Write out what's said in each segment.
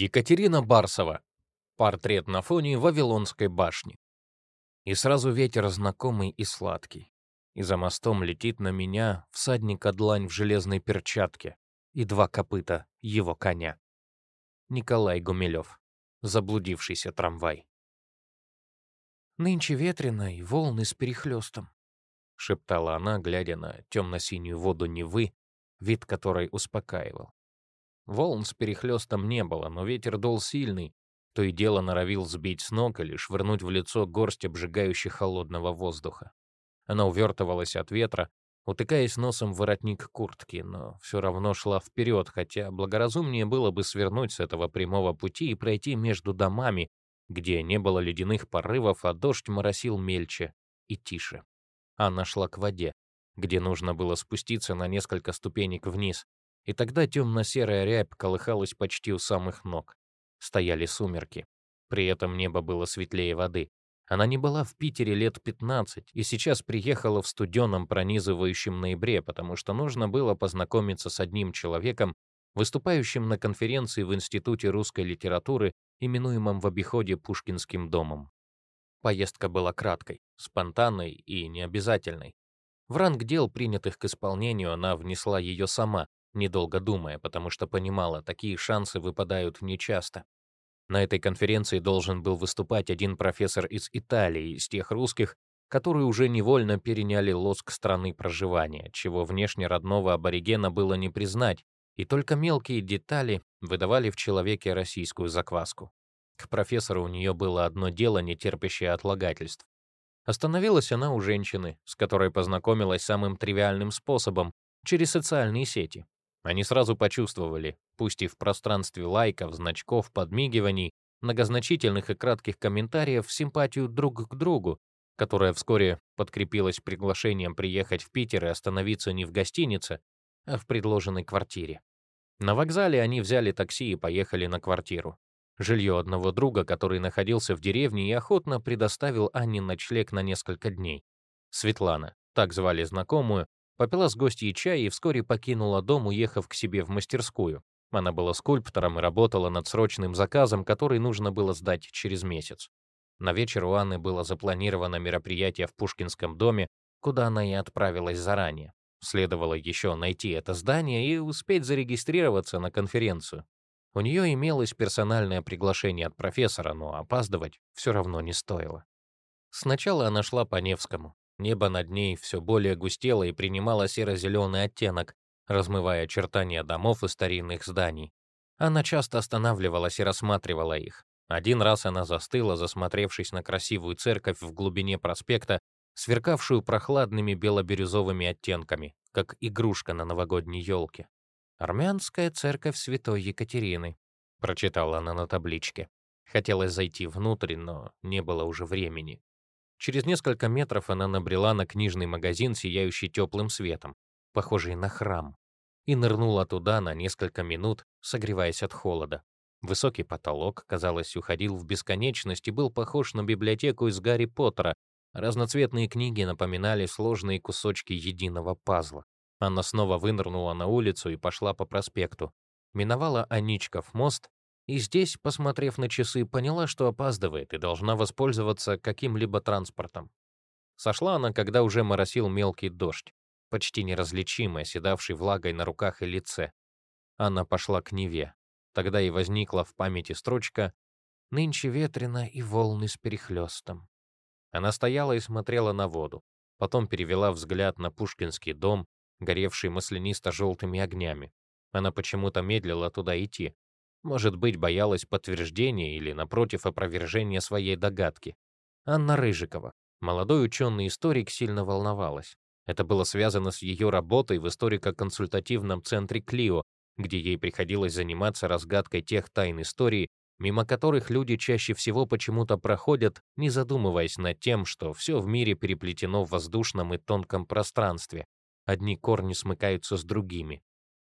Екатерина Барсова. Портрет на фоне Вавилонской башни. И сразу ветер знакомый и сладкий. И за мостом летит на меня всадника длань в железной перчатке и два копыта его коня. Николай Гумилев. Заблудившийся трамвай. «Нынче ветрено и волны с перехлестом», — шептала она, глядя на темно-синюю воду Невы, вид которой успокаивал. Волн с перехлестом не было, но ветер дул сильный, то и дело норовил сбить с ног или швырнуть в лицо горсть обжигающей холодного воздуха. Она увертывалась от ветра, утыкаясь носом в воротник куртки, но все равно шла вперед, хотя благоразумнее было бы свернуть с этого прямого пути и пройти между домами, где не было ледяных порывов, а дождь моросил мельче и тише. Она шла к воде, где нужно было спуститься на несколько ступенек вниз, и тогда темно-серая рябь колыхалась почти у самых ног. Стояли сумерки. При этом небо было светлее воды. Она не была в Питере лет 15 и сейчас приехала в студеном пронизывающем ноябре, потому что нужно было познакомиться с одним человеком, выступающим на конференции в Институте русской литературы, именуемом в обиходе Пушкинским домом. Поездка была краткой, спонтанной и необязательной. В ранг дел, принятых к исполнению, она внесла ее сама, недолго думая, потому что понимала, такие шансы выпадают нечасто. На этой конференции должен был выступать один профессор из Италии, из тех русских, которые уже невольно переняли лоск страны проживания, чего внешне родного аборигена было не признать, и только мелкие детали выдавали в человеке российскую закваску. К профессору у нее было одно дело, не терпящее отлагательств. Остановилась она у женщины, с которой познакомилась самым тривиальным способом, через социальные сети. Они сразу почувствовали, пусть и в пространстве лайков, значков, подмигиваний, многозначительных и кратких комментариев, симпатию друг к другу, которая вскоре подкрепилась приглашением приехать в Питер и остановиться не в гостинице, а в предложенной квартире. На вокзале они взяли такси и поехали на квартиру. Жилье одного друга, который находился в деревне и охотно предоставил Анне ночлег на несколько дней. Светлана, так звали знакомую, Попила с гостьей чай и вскоре покинула дом, уехав к себе в мастерскую. Она была скульптором и работала над срочным заказом, который нужно было сдать через месяц. На вечер у Анны было запланировано мероприятие в Пушкинском доме, куда она и отправилась заранее. Следовало еще найти это здание и успеть зарегистрироваться на конференцию. У нее имелось персональное приглашение от профессора, но опаздывать все равно не стоило. Сначала она шла по Невскому. Небо над ней все более густело и принимало серо-зеленый оттенок, размывая очертания домов и старинных зданий. Она часто останавливалась и рассматривала их. Один раз она застыла, засмотревшись на красивую церковь в глубине проспекта, сверкавшую прохладными бело-бирюзовыми оттенками, как игрушка на новогодней елке. «Армянская церковь святой Екатерины», — прочитала она на табличке. Хотелось зайти внутрь, но не было уже времени. Через несколько метров она набрела на книжный магазин, сияющий теплым светом, похожий на храм, и нырнула туда на несколько минут, согреваясь от холода. Высокий потолок, казалось, уходил в бесконечность и был похож на библиотеку из Гарри Поттера. Разноцветные книги напоминали сложные кусочки единого пазла. Она снова вынырнула на улицу и пошла по проспекту. Миновала Аничков мост и здесь, посмотрев на часы, поняла, что опаздывает и должна воспользоваться каким-либо транспортом. Сошла она, когда уже моросил мелкий дождь, почти неразличимый, оседавший влагой на руках и лице. Она пошла к Неве. Тогда и возникла в памяти строчка «Нынче ветрено и волны с перехлестом». Она стояла и смотрела на воду, потом перевела взгляд на Пушкинский дом, горевший маслянисто-желтыми огнями. Она почему-то медлила туда идти, может быть, боялась подтверждения или, напротив, опровержения своей догадки. Анна Рыжикова, молодой ученый-историк, сильно волновалась. Это было связано с ее работой в историко-консультативном центре Клио, где ей приходилось заниматься разгадкой тех тайн истории, мимо которых люди чаще всего почему-то проходят, не задумываясь над тем, что все в мире переплетено в воздушном и тонком пространстве. Одни корни смыкаются с другими.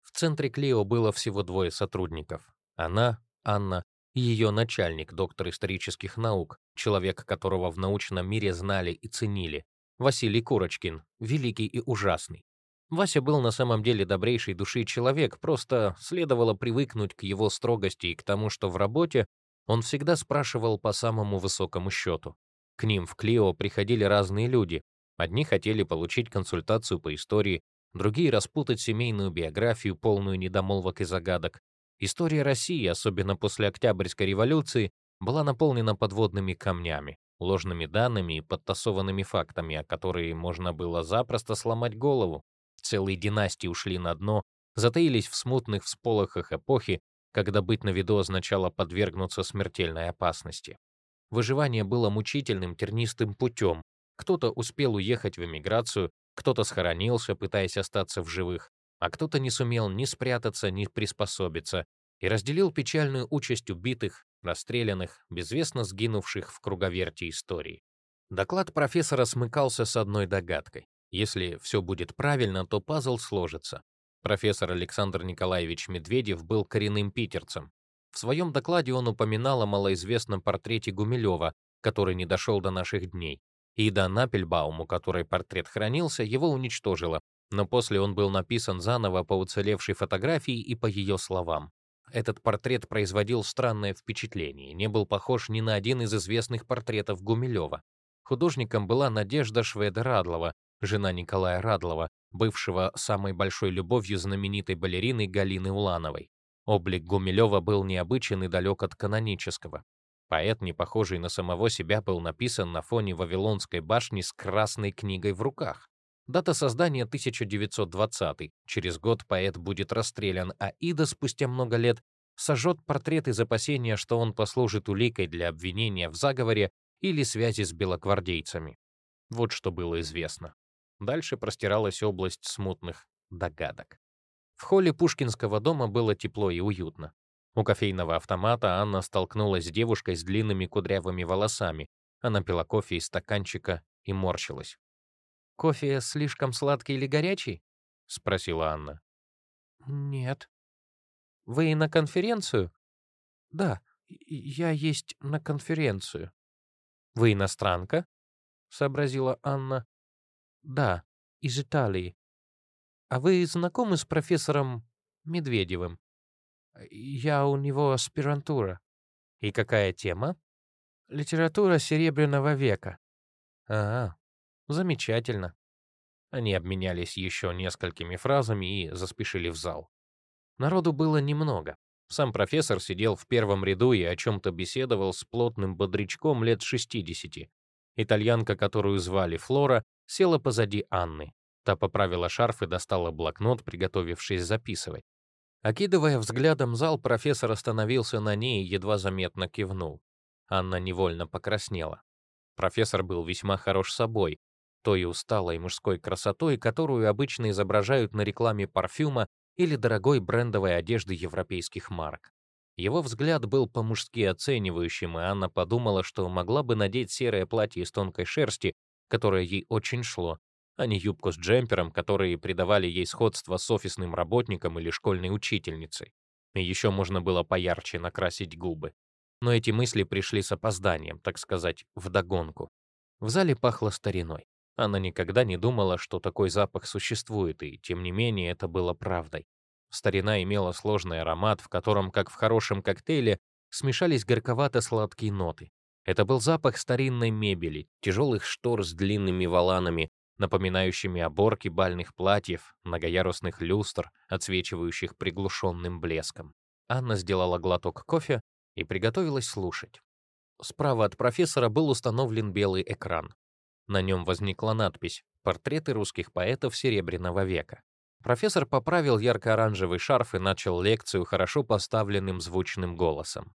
В центре Клио было всего двое сотрудников. Она, Анна, ее начальник, доктор исторических наук, человек, которого в научном мире знали и ценили, Василий Курочкин, великий и ужасный. Вася был на самом деле добрейшей души человек, просто следовало привыкнуть к его строгости и к тому, что в работе он всегда спрашивал по самому высокому счету. К ним в Клио приходили разные люди. Одни хотели получить консультацию по истории, другие распутать семейную биографию, полную недомолвок и загадок. История России, особенно после Октябрьской революции, была наполнена подводными камнями, ложными данными и подтасованными фактами, о которые можно было запросто сломать голову. Целые династии ушли на дно, затаились в смутных всполохах эпохи, когда быть на виду означало подвергнуться смертельной опасности. Выживание было мучительным тернистым путем. Кто-то успел уехать в эмиграцию, кто-то схоронился, пытаясь остаться в живых, а кто-то не сумел ни спрятаться, ни приспособиться и разделил печальную участь убитых, расстрелянных, безвестно сгинувших в круговерти истории. Доклад профессора смыкался с одной догадкой. Если все будет правильно, то пазл сложится. Профессор Александр Николаевич Медведев был коренным питерцем. В своем докладе он упоминал о малоизвестном портрете Гумилева, который не дошел до наших дней. Ида Напельбаум, у которой портрет хранился, его уничтожила, но после он был написан заново по уцелевшей фотографии и по ее словам. Этот портрет производил странное впечатление, не был похож ни на один из известных портретов Гумилева. Художником была Надежда Шведа-Радлова, жена Николая Радлова, бывшего самой большой любовью знаменитой балерины Галины Улановой. Облик Гумилева был необычен и далек от канонического. Поэт, не похожий на самого себя, был написан на фоне Вавилонской башни с красной книгой в руках. Дата создания 1920. Через год поэт будет расстрелян, а Ида спустя много лет сожжет портрет из опасения, что он послужит уликой для обвинения в заговоре или связи с белогвардейцами. Вот что было известно. Дальше простиралась область смутных догадок. В холле Пушкинского дома было тепло и уютно. У кофейного автомата Анна столкнулась с девушкой с длинными кудрявыми волосами. Она пила кофе из стаканчика и морщилась. «Кофе слишком сладкий или горячий?» — спросила Анна. «Нет». «Вы на конференцию?» «Да, я есть на конференцию». «Вы иностранка?» — сообразила Анна. Да, из Италии. А вы знакомы с профессором Медведевым? Я у него аспирантура. И какая тема? Литература Серебряного века. Ага, замечательно. Они обменялись еще несколькими фразами и заспешили в зал. Народу было немного. Сам профессор сидел в первом ряду и о чем-то беседовал с плотным бодрячком лет 60. Итальянка, которую звали Флора, села позади Анны. Та поправила шарф и достала блокнот, приготовившись записывать. Окидывая взглядом зал, профессор остановился на ней и едва заметно кивнул. Анна невольно покраснела. Профессор был весьма хорош собой, той усталой мужской красотой, которую обычно изображают на рекламе парфюма или дорогой брендовой одежды европейских марок. Его взгляд был по-мужски оценивающим, и Анна подумала, что могла бы надеть серое платье из тонкой шерсти которое ей очень шло, а не юбку с джемпером, которые придавали ей сходство с офисным работником или школьной учительницей. И еще можно было поярче накрасить губы. Но эти мысли пришли с опозданием, так сказать, вдогонку. В зале пахло стариной. Она никогда не думала, что такой запах существует, и тем не менее это было правдой. Старина имела сложный аромат, в котором, как в хорошем коктейле, смешались горьковато-сладкие ноты. Это был запах старинной мебели, тяжелых штор с длинными воланами, напоминающими оборки бальных платьев, многоярусных люстр, отсвечивающих приглушенным блеском. Анна сделала глоток кофе и приготовилась слушать. Справа от профессора был установлен белый экран. На нем возникла надпись «Портреты русских поэтов Серебряного века». Профессор поправил ярко-оранжевый шарф и начал лекцию хорошо поставленным звучным голосом.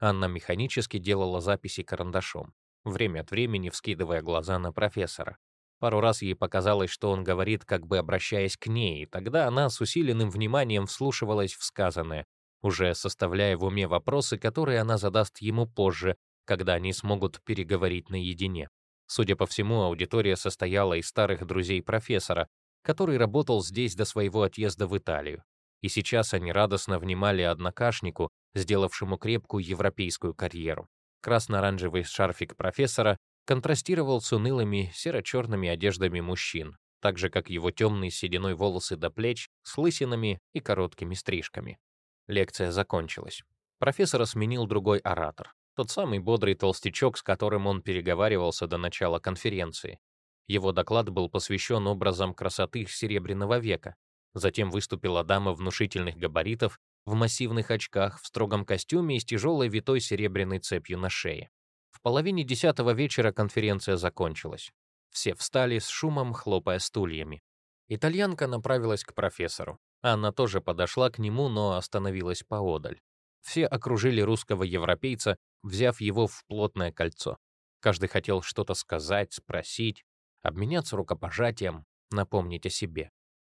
Анна механически делала записи карандашом, время от времени вскидывая глаза на профессора. Пару раз ей показалось, что он говорит, как бы обращаясь к ней, и тогда она с усиленным вниманием вслушивалась в сказанное, уже составляя в уме вопросы, которые она задаст ему позже, когда они смогут переговорить наедине. Судя по всему, аудитория состояла из старых друзей профессора, который работал здесь до своего отъезда в Италию. И сейчас они радостно внимали однокашнику, сделавшему крепкую европейскую карьеру. Красно-оранжевый шарфик профессора контрастировал с унылыми серо-черными одеждами мужчин. так же, как его темные сединой волосы до плеч, с лысинами и короткими стрижками. Лекция закончилась. Профессора сменил другой оратор, тот самый бодрый толстячок, с которым он переговаривался до начала конференции. Его доклад был посвящен образам красоты Серебряного века. Затем выступила дама внушительных габаритов в массивных очках, в строгом костюме и с тяжелой витой серебряной цепью на шее. В половине десятого вечера конференция закончилась. Все встали с шумом, хлопая стульями. Итальянка направилась к профессору. Анна тоже подошла к нему, но остановилась поодаль. Все окружили русского европейца, взяв его в плотное кольцо. Каждый хотел что-то сказать, спросить, обменяться рукопожатием, напомнить о себе.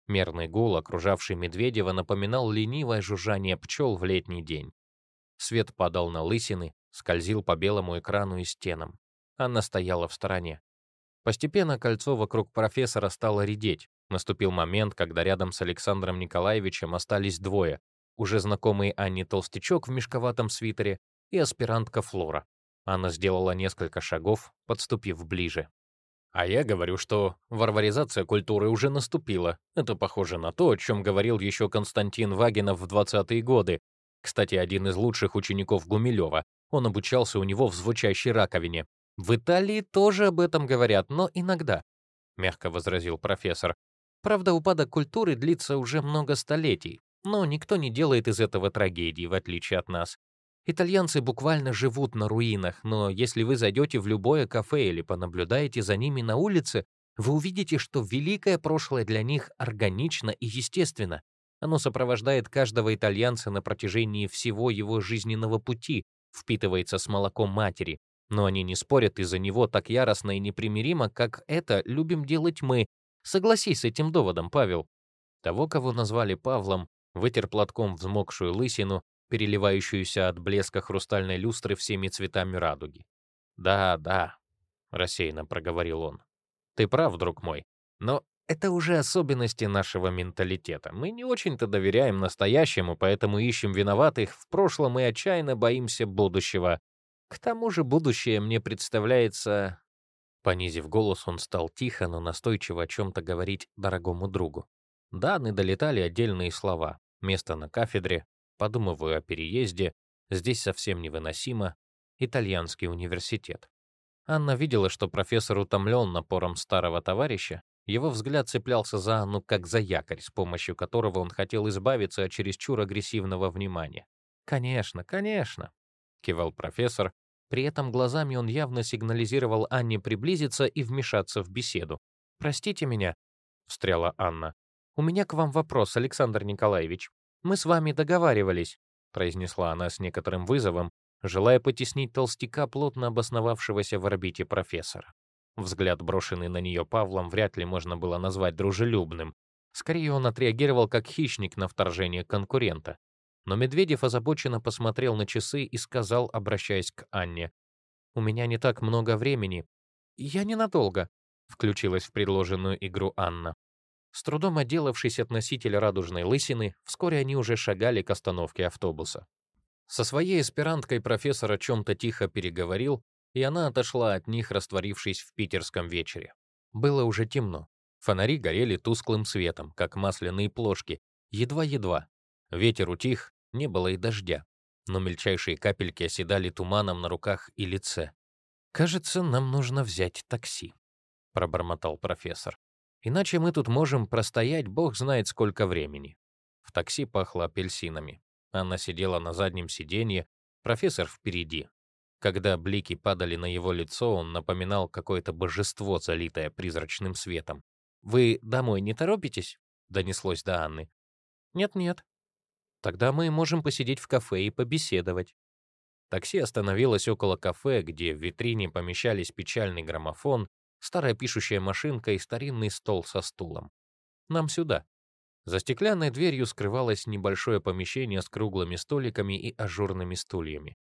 Мерный гул, окружавший Медведева, напоминал ленивое жужжание пчел в летний день. Свет падал на лысины, скользил по белому экрану и стенам. Анна стояла в стороне. Постепенно кольцо вокруг профессора стало редеть. Наступил момент, когда рядом с Александром Николаевичем остались двое, уже знакомый Анне толстячок в мешковатом свитере и аспирантка Флора. Анна сделала несколько шагов, подступив ближе. А я говорю, что варваризация культуры уже наступила. Это похоже на то, о чем говорил еще Константин Вагинов в 20-е годы. Кстати, один из лучших учеников Гумилева. Он обучался у него в звучащей раковине. В Италии тоже об этом говорят, но иногда, мягко возразил профессор. Правда, упадок культуры длится уже много столетий, но никто не делает из этого трагедии, в отличие от нас. Итальянцы буквально живут на руинах, но если вы зайдете в любое кафе или понаблюдаете за ними на улице, вы увидите, что великое прошлое для них органично и естественно. Оно сопровождает каждого итальянца на протяжении всего его жизненного пути, впитывается с молоком матери. Но они не спорят из-за него так яростно и непримиримо, как это любим делать мы. Согласись с этим доводом, Павел. Того, кого назвали Павлом, вытер платком взмокшую лысину, переливающуюся от блеска хрустальной люстры всеми цветами радуги. «Да, да», — рассеянно проговорил он. «Ты прав, друг мой, но это уже особенности нашего менталитета. Мы не очень-то доверяем настоящему, поэтому ищем виноватых в прошлом и отчаянно боимся будущего. К тому же будущее мне представляется...» Понизив голос, он стал тихо, но настойчиво о чем-то говорить дорогому другу. Да, долетали отдельные слова. Место на кафедре, Подумываю о переезде. Здесь совсем невыносимо. Итальянский университет. Анна видела, что профессор утомлен напором старого товарища. Его взгляд цеплялся за Анну как за якорь, с помощью которого он хотел избавиться от чересчур агрессивного внимания. «Конечно, конечно», — кивал профессор. При этом глазами он явно сигнализировал Анне приблизиться и вмешаться в беседу. «Простите меня», — встряла Анна. «У меня к вам вопрос, Александр Николаевич. «Мы с вами договаривались», — произнесла она с некоторым вызовом, желая потеснить толстяка, плотно обосновавшегося в орбите профессора. Взгляд, брошенный на нее Павлом, вряд ли можно было назвать дружелюбным. Скорее, он отреагировал как хищник на вторжение конкурента. Но Медведев озабоченно посмотрел на часы и сказал, обращаясь к Анне, «У меня не так много времени. Я ненадолго», — включилась в предложенную игру Анна. С трудом отделавшись от носителя радужной лысины, вскоре они уже шагали к остановке автобуса. Со своей аспиранткой профессор о чем-то тихо переговорил, и она отошла от них, растворившись в питерском вечере. Было уже темно. Фонари горели тусклым светом, как масляные плошки, едва-едва. Ветер утих, не было и дождя, но мельчайшие капельки оседали туманом на руках и лице. «Кажется, нам нужно взять такси», — пробормотал профессор. Иначе мы тут можем простоять бог знает сколько времени. В такси пахло апельсинами. Анна сидела на заднем сиденье, профессор впереди. Когда блики падали на его лицо, он напоминал какое-то божество, залитое призрачным светом. «Вы домой не торопитесь?» — донеслось до Анны. «Нет-нет. Тогда мы можем посидеть в кафе и побеседовать». Такси остановилось около кафе, где в витрине помещались печальный граммофон, старая пишущая машинка и старинный стол со стулом. Нам сюда. За стеклянной дверью скрывалось небольшое помещение с круглыми столиками и ажурными стульями.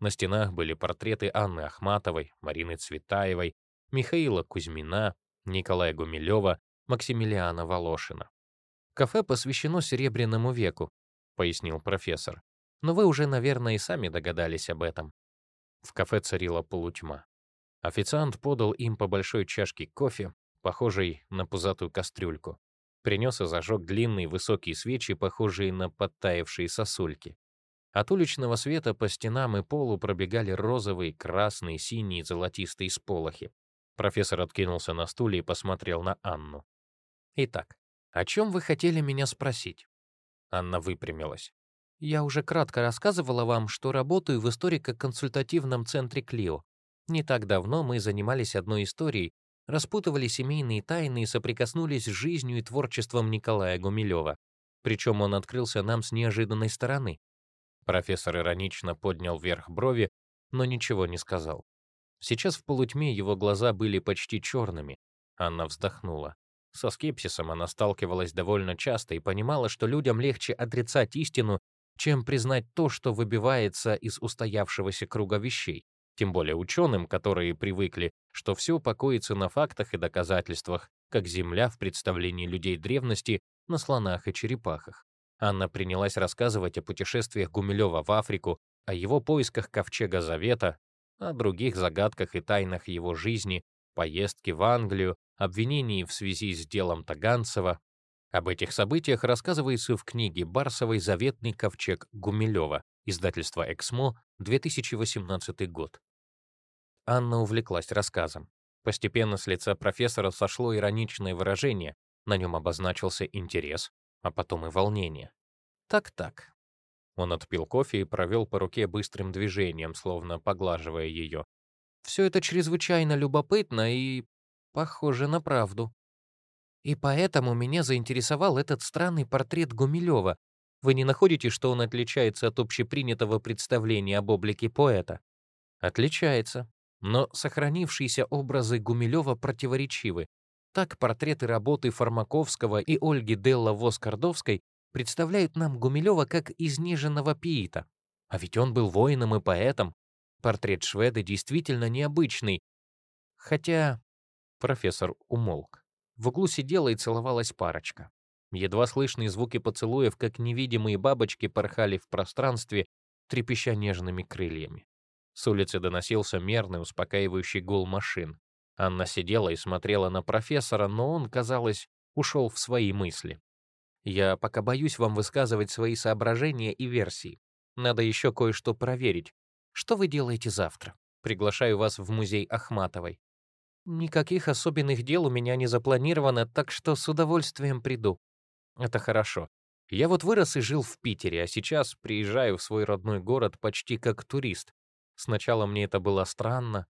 На стенах были портреты Анны Ахматовой, Марины Цветаевой, Михаила Кузьмина, Николая Гумилева, Максимилиана Волошина. «Кафе посвящено Серебряному веку», — пояснил профессор. «Но вы уже, наверное, и сами догадались об этом». В кафе царила полутьма. Официант подал им по большой чашке кофе, похожий на пузатую кастрюльку. Принес и зажег длинные высокие свечи, похожие на подтаявшие сосульки. От уличного света по стенам и полу пробегали розовые, красные, синие, золотистые сполохи. Профессор откинулся на стуле и посмотрел на Анну. «Итак, о чем вы хотели меня спросить?» Анна выпрямилась. «Я уже кратко рассказывала вам, что работаю в историко-консультативном центре Клио. Не так давно мы занимались одной историей, распутывали семейные тайны и соприкоснулись с жизнью и творчеством Николая Гумилева. Причем он открылся нам с неожиданной стороны. Профессор иронично поднял вверх брови, но ничего не сказал. Сейчас в полутьме его глаза были почти черными. Анна вздохнула. Со скепсисом она сталкивалась довольно часто и понимала, что людям легче отрицать истину, чем признать то, что выбивается из устоявшегося круга вещей. Тем более ученым, которые привыкли, что все покоится на фактах и доказательствах, как Земля в представлении людей древности на слонах и черепахах. Анна принялась рассказывать о путешествиях Гумилева в Африку, о его поисках Ковчега Завета, о других загадках и тайнах его жизни, поездке в Англию, обвинении в связи с делом Таганцева. Об этих событиях рассказывается в книге Барсовой «Заветный ковчег Гумилева», издательство «Эксмо», 2018 год. Анна увлеклась рассказом. Постепенно с лица профессора сошло ироничное выражение, на нем обозначился интерес, а потом и волнение. Так-так. Он отпил кофе и провел по руке быстрым движением, словно поглаживая ее. Все это чрезвычайно любопытно и похоже на правду. И поэтому меня заинтересовал этот странный портрет Гумилева. Вы не находите, что он отличается от общепринятого представления об облике поэта? Отличается. Но сохранившиеся образы Гумилева противоречивы. Так портреты работы Фармаковского и Ольги Делла Воскардовской представляют нам Гумилева как изнеженного пиита. А ведь он был воином и поэтом. Портрет шведа действительно необычный. Хотя профессор умолк. В углу сидела и целовалась парочка. Едва слышные звуки поцелуев, как невидимые бабочки, порхали в пространстве, трепеща нежными крыльями. С улицы доносился мерный, успокаивающий гул машин. Анна сидела и смотрела на профессора, но он, казалось, ушел в свои мысли. «Я пока боюсь вам высказывать свои соображения и версии. Надо еще кое-что проверить. Что вы делаете завтра? Приглашаю вас в музей Ахматовой. Никаких особенных дел у меня не запланировано, так что с удовольствием приду. Это хорошо. Я вот вырос и жил в Питере, а сейчас приезжаю в свой родной город почти как турист. Сначала мне это было странно,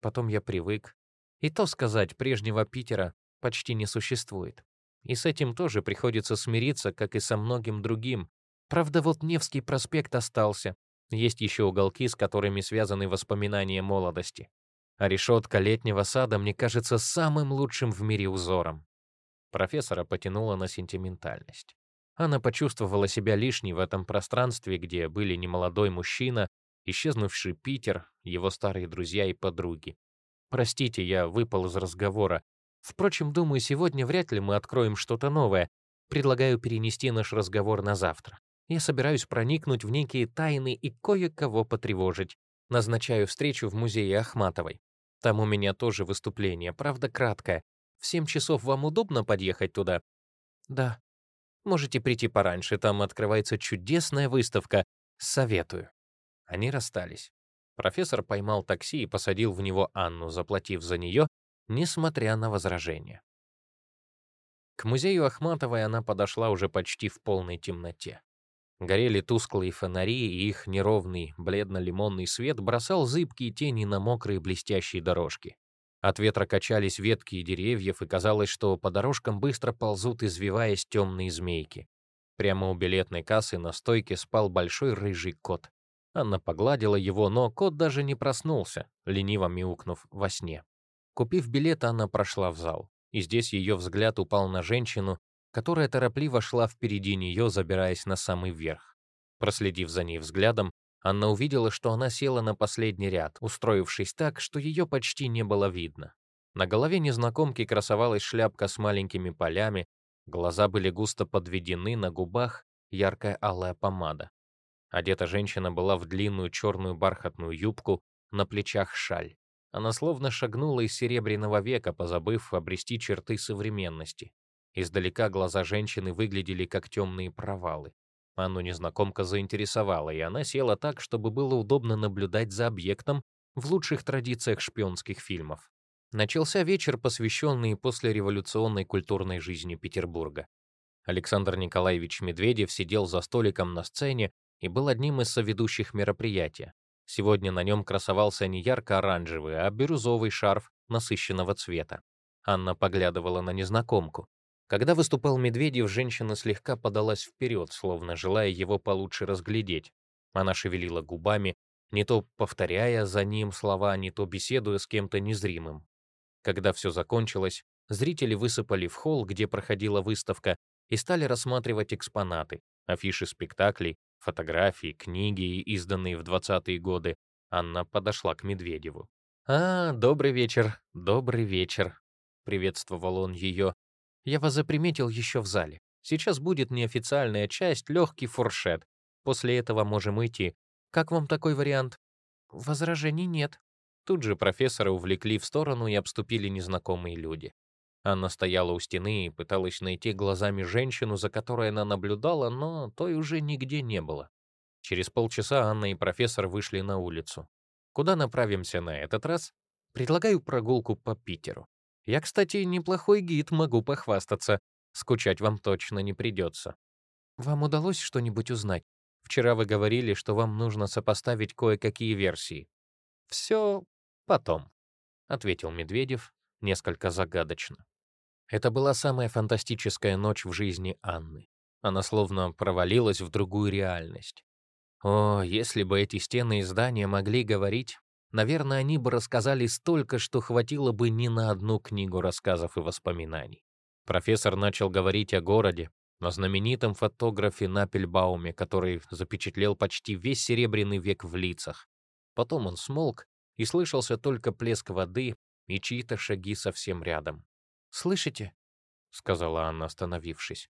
потом я привык. И то сказать, прежнего Питера почти не существует. И с этим тоже приходится смириться, как и со многим другим. Правда, вот Невский проспект остался. Есть еще уголки, с которыми связаны воспоминания молодости. А решетка летнего сада мне кажется самым лучшим в мире узором. Профессора потянула на сентиментальность. Она почувствовала себя лишней в этом пространстве, где были немолодой мужчина, исчезнувший Питер, его старые друзья и подруги. Простите, я выпал из разговора. Впрочем, думаю, сегодня вряд ли мы откроем что-то новое. Предлагаю перенести наш разговор на завтра. Я собираюсь проникнуть в некие тайны и кое-кого потревожить. Назначаю встречу в музее Ахматовой. Там у меня тоже выступление, правда, краткое. В семь часов вам удобно подъехать туда? Да. Можете прийти пораньше, там открывается чудесная выставка. Советую. Они расстались. Профессор поймал такси и посадил в него Анну, заплатив за нее, несмотря на возражения. К музею Ахматовой она подошла уже почти в полной темноте. Горели тусклые фонари, и их неровный бледно-лимонный свет бросал зыбкие тени на мокрые блестящие дорожки. От ветра качались ветки деревьев, и казалось, что по дорожкам быстро ползут, извиваясь темные змейки. Прямо у билетной кассы на стойке спал большой рыжий кот. Анна погладила его, но кот даже не проснулся, лениво мяукнув во сне. Купив билет, Анна прошла в зал, и здесь ее взгляд упал на женщину, которая торопливо шла впереди нее, забираясь на самый верх. Проследив за ней взглядом, Анна увидела, что она села на последний ряд, устроившись так, что ее почти не было видно. На голове незнакомки красовалась шляпка с маленькими полями, глаза были густо подведены, на губах яркая алая помада. Одета женщина была в длинную черную бархатную юбку, на плечах шаль. Она словно шагнула из серебряного века, позабыв обрести черты современности. Издалека глаза женщины выглядели как темные провалы. Анну незнакомка заинтересовала, и она села так, чтобы было удобно наблюдать за объектом в лучших традициях шпионских фильмов. Начался вечер, посвященный послереволюционной культурной жизни Петербурга. Александр Николаевич Медведев сидел за столиком на сцене и был одним из соведущих мероприятия. Сегодня на нем красовался не ярко-оранжевый, а бирюзовый шарф насыщенного цвета. Анна поглядывала на незнакомку. Когда выступал Медведев, женщина слегка подалась вперед, словно желая его получше разглядеть. Она шевелила губами, не то повторяя за ним слова, не то беседуя с кем-то незримым. Когда все закончилось, зрители высыпали в холл, где проходила выставка, и стали рассматривать экспонаты, афиши спектаклей, фотографии, книги, изданные в 20-е годы. Анна подошла к Медведеву. «А, добрый вечер, добрый вечер», — приветствовал он ее. «Я вас заприметил еще в зале. Сейчас будет неофициальная часть, легкий фуршет. После этого можем идти. Как вам такой вариант?» «Возражений нет». Тут же профессора увлекли в сторону и обступили незнакомые люди. Анна стояла у стены и пыталась найти глазами женщину, за которой она наблюдала, но той уже нигде не было. Через полчаса Анна и профессор вышли на улицу. Куда направимся на этот раз? Предлагаю прогулку по Питеру. Я, кстати, неплохой гид, могу похвастаться. Скучать вам точно не придется. Вам удалось что-нибудь узнать? Вчера вы говорили, что вам нужно сопоставить кое-какие версии. Все потом, ответил Медведев несколько загадочно. Это была самая фантастическая ночь в жизни Анны. Она словно провалилась в другую реальность. О, если бы эти стены и здания могли говорить, наверное, они бы рассказали столько, что хватило бы не на одну книгу рассказов и воспоминаний. Профессор начал говорить о городе, о знаменитом фотографе Напельбауме, который запечатлел почти весь Серебряный век в лицах. Потом он смолк, и слышался только плеск воды и чьи-то шаги совсем рядом. «Слышите?» — сказала Анна, остановившись.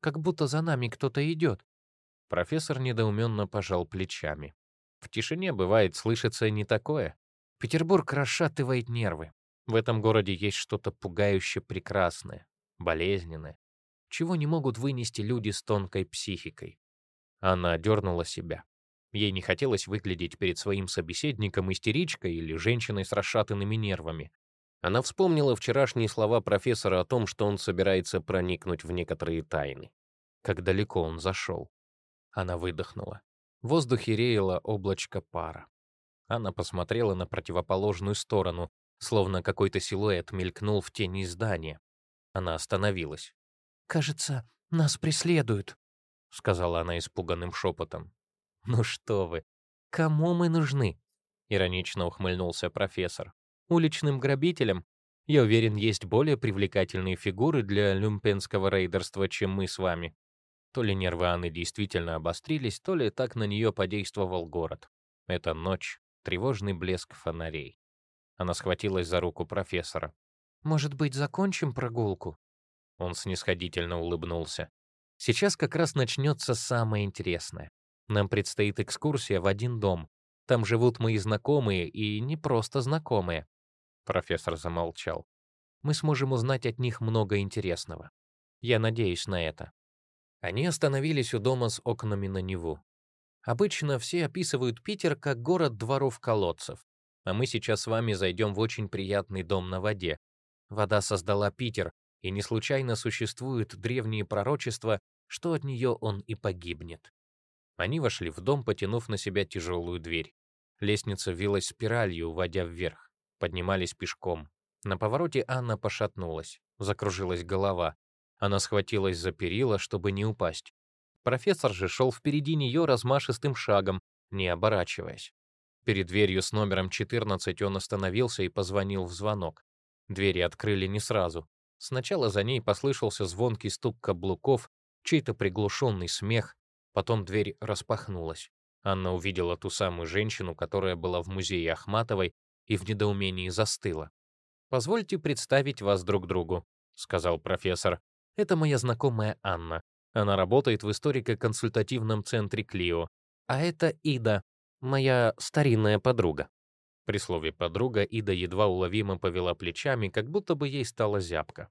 «Как будто за нами кто-то идет». Профессор недоуменно пожал плечами. В тишине бывает слышится не такое. Петербург расшатывает нервы. В этом городе есть что-то пугающе прекрасное, болезненное, чего не могут вынести люди с тонкой психикой. Она одернула себя. Ей не хотелось выглядеть перед своим собеседником истеричкой или женщиной с расшатанными нервами. Она вспомнила вчерашние слова профессора о том, что он собирается проникнуть в некоторые тайны. Как далеко он зашел. Она выдохнула. В воздухе реяло облачко пара. Она посмотрела на противоположную сторону, словно какой-то силуэт мелькнул в тени здания. Она остановилась. «Кажется, нас преследуют», — сказала она испуганным шепотом. «Ну что вы, кому мы нужны?» — иронично ухмыльнулся профессор уличным грабителям. Я уверен, есть более привлекательные фигуры для люмпенского рейдерства, чем мы с вами. То ли нервы Анны действительно обострились, то ли так на нее подействовал город. Эта ночь, тревожный блеск фонарей. Она схватилась за руку профессора. «Может быть, закончим прогулку?» Он снисходительно улыбнулся. «Сейчас как раз начнется самое интересное. Нам предстоит экскурсия в один дом. Там живут мои знакомые, и не просто знакомые. Профессор замолчал. Мы сможем узнать от них много интересного. Я надеюсь на это. Они остановились у дома с окнами на Неву. Обычно все описывают Питер как город дворов-колодцев, а мы сейчас с вами зайдем в очень приятный дом на воде. Вода создала Питер, и не случайно существуют древние пророчества, что от нее он и погибнет. Они вошли в дом, потянув на себя тяжелую дверь. Лестница вилась спиралью, уводя вверх поднимались пешком. На повороте Анна пошатнулась, закружилась голова. Она схватилась за перила, чтобы не упасть. Профессор же шел впереди нее размашистым шагом, не оборачиваясь. Перед дверью с номером 14 он остановился и позвонил в звонок. Двери открыли не сразу. Сначала за ней послышался звонкий стук каблуков, чей-то приглушенный смех, потом дверь распахнулась. Анна увидела ту самую женщину, которая была в музее Ахматовой и в недоумении застыла. «Позвольте представить вас друг другу», — сказал профессор. «Это моя знакомая Анна. Она работает в историко-консультативном центре Клио. А это Ида, моя старинная подруга». При слове «подруга» Ида едва уловимо повела плечами, как будто бы ей стало зябко.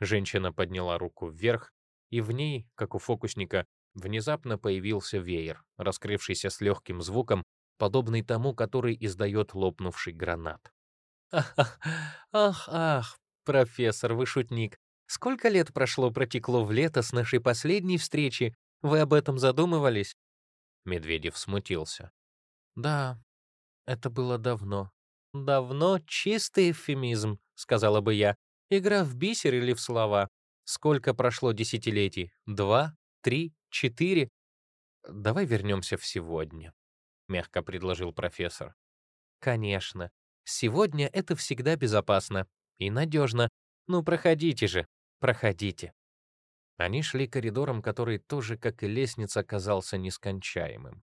Женщина подняла руку вверх, и в ней, как у фокусника, внезапно появился веер, раскрывшийся с легким звуком, подобный тому, который издает лопнувший гранат. «Ах, ах, ах, ах, профессор, вы шутник. Сколько лет прошло, протекло в лето с нашей последней встречи? Вы об этом задумывались?» Медведев смутился. «Да, это было давно». «Давно — чистый эвфемизм», — сказала бы я. «Игра в бисер или в слова? Сколько прошло десятилетий? Два? Три? Четыре?» «Давай вернемся в сегодня», — мягко предложил профессор. «Конечно. Сегодня это всегда безопасно и надежно. Ну, проходите же, проходите». Они шли коридором, который тоже, как и лестница, казался нескончаемым.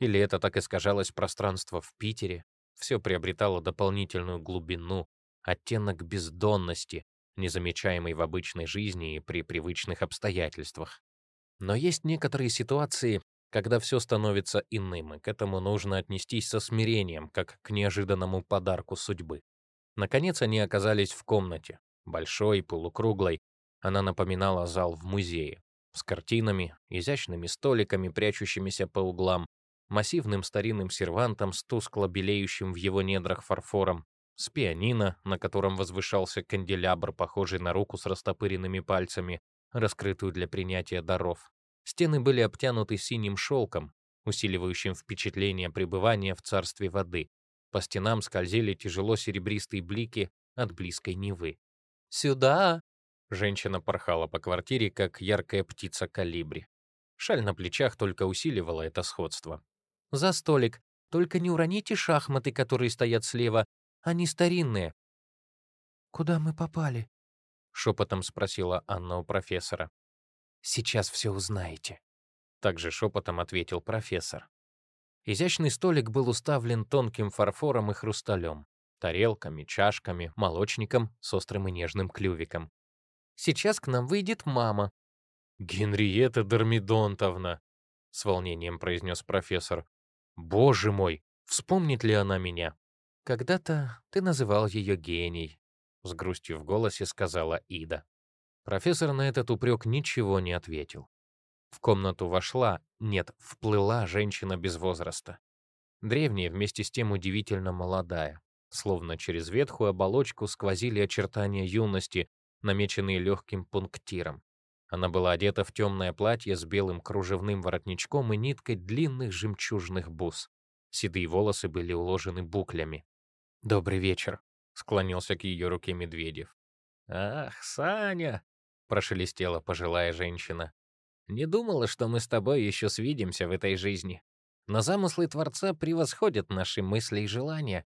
Или это так искажалось пространство в Питере, все приобретало дополнительную глубину, оттенок бездонности, незамечаемый в обычной жизни и при привычных обстоятельствах. Но есть некоторые ситуации, когда все становится иным, и к этому нужно отнестись со смирением, как к неожиданному подарку судьбы. Наконец они оказались в комнате, большой, полукруглой. Она напоминала зал в музее, с картинами, изящными столиками, прячущимися по углам, массивным старинным сервантом с тускло белеющим в его недрах фарфором, с пианино, на котором возвышался канделябр, похожий на руку с растопыренными пальцами, раскрытую для принятия даров. Стены были обтянуты синим шелком, усиливающим впечатление пребывания в царстве воды. По стенам скользили тяжело серебристые блики от близкой Невы. «Сюда!» Женщина порхала по квартире, как яркая птица калибри. Шаль на плечах только усиливала это сходство. «За столик. Только не уроните шахматы, которые стоят слева. Они старинные». «Куда мы попали?» — шепотом спросила Анна у профессора. «Сейчас все узнаете», — также шепотом ответил профессор. Изящный столик был уставлен тонким фарфором и хрусталем, тарелками, чашками, молочником с острым и нежным клювиком. «Сейчас к нам выйдет мама». «Генриетта Дормидонтовна», — с волнением произнес профессор. Боже мой, вспомнит ли она меня? Когда-то ты называл ее гений, с грустью в голосе сказала Ида. Профессор на этот упрек ничего не ответил. В комнату вошла, нет, вплыла женщина без возраста. Древняя, вместе с тем удивительно молодая. Словно через ветхую оболочку сквозили очертания юности, намеченные легким пунктиром. Она была одета в темное платье с белым кружевным воротничком и ниткой длинных жемчужных бус. Седые волосы были уложены буклями. «Добрый вечер», — склонился к ее руке Медведев. «Ах, Саня!» — прошелестела пожилая женщина. «Не думала, что мы с тобой еще свидимся в этой жизни. Но замыслы Творца превосходят наши мысли и желания.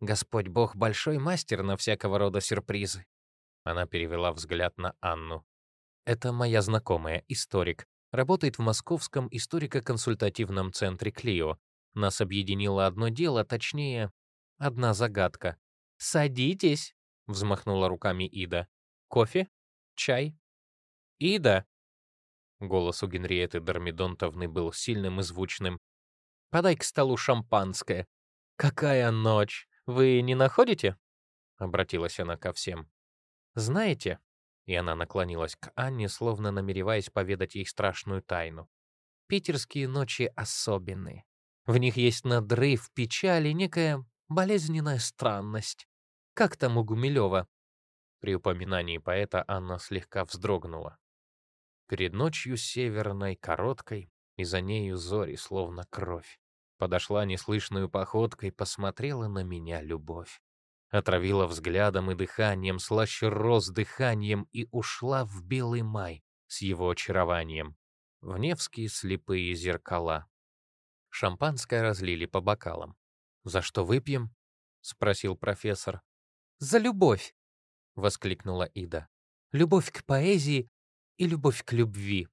Господь Бог — большой мастер на всякого рода сюрпризы». Она перевела взгляд на Анну. Это моя знакомая, историк. Работает в Московском историко-консультативном центре Клио. Нас объединило одно дело, точнее, одна загадка. «Садитесь!» — взмахнула руками Ида. «Кофе? Чай?» «Ида!» Голос у Генриеты Дормидонтовны был сильным и звучным. «Подай к столу шампанское». «Какая ночь! Вы не находите?» — обратилась она ко всем. «Знаете, и она наклонилась к Анне, словно намереваясь поведать ей страшную тайну. Питерские ночи особенные. В них есть надрыв, печаль и некая болезненная странность. Как там у Гумилева? При упоминании поэта Анна слегка вздрогнула. Перед ночью северной, короткой, и за нею зори, словно кровь. Подошла неслышную походкой, посмотрела на меня любовь отравила взглядом и дыханием, слаще роз дыханием и ушла в белый май с его очарованием, в Невские слепые зеркала. Шампанское разлили по бокалам. «За что выпьем?» — спросил профессор. «За любовь!» — воскликнула Ида. «Любовь к поэзии и любовь к любви».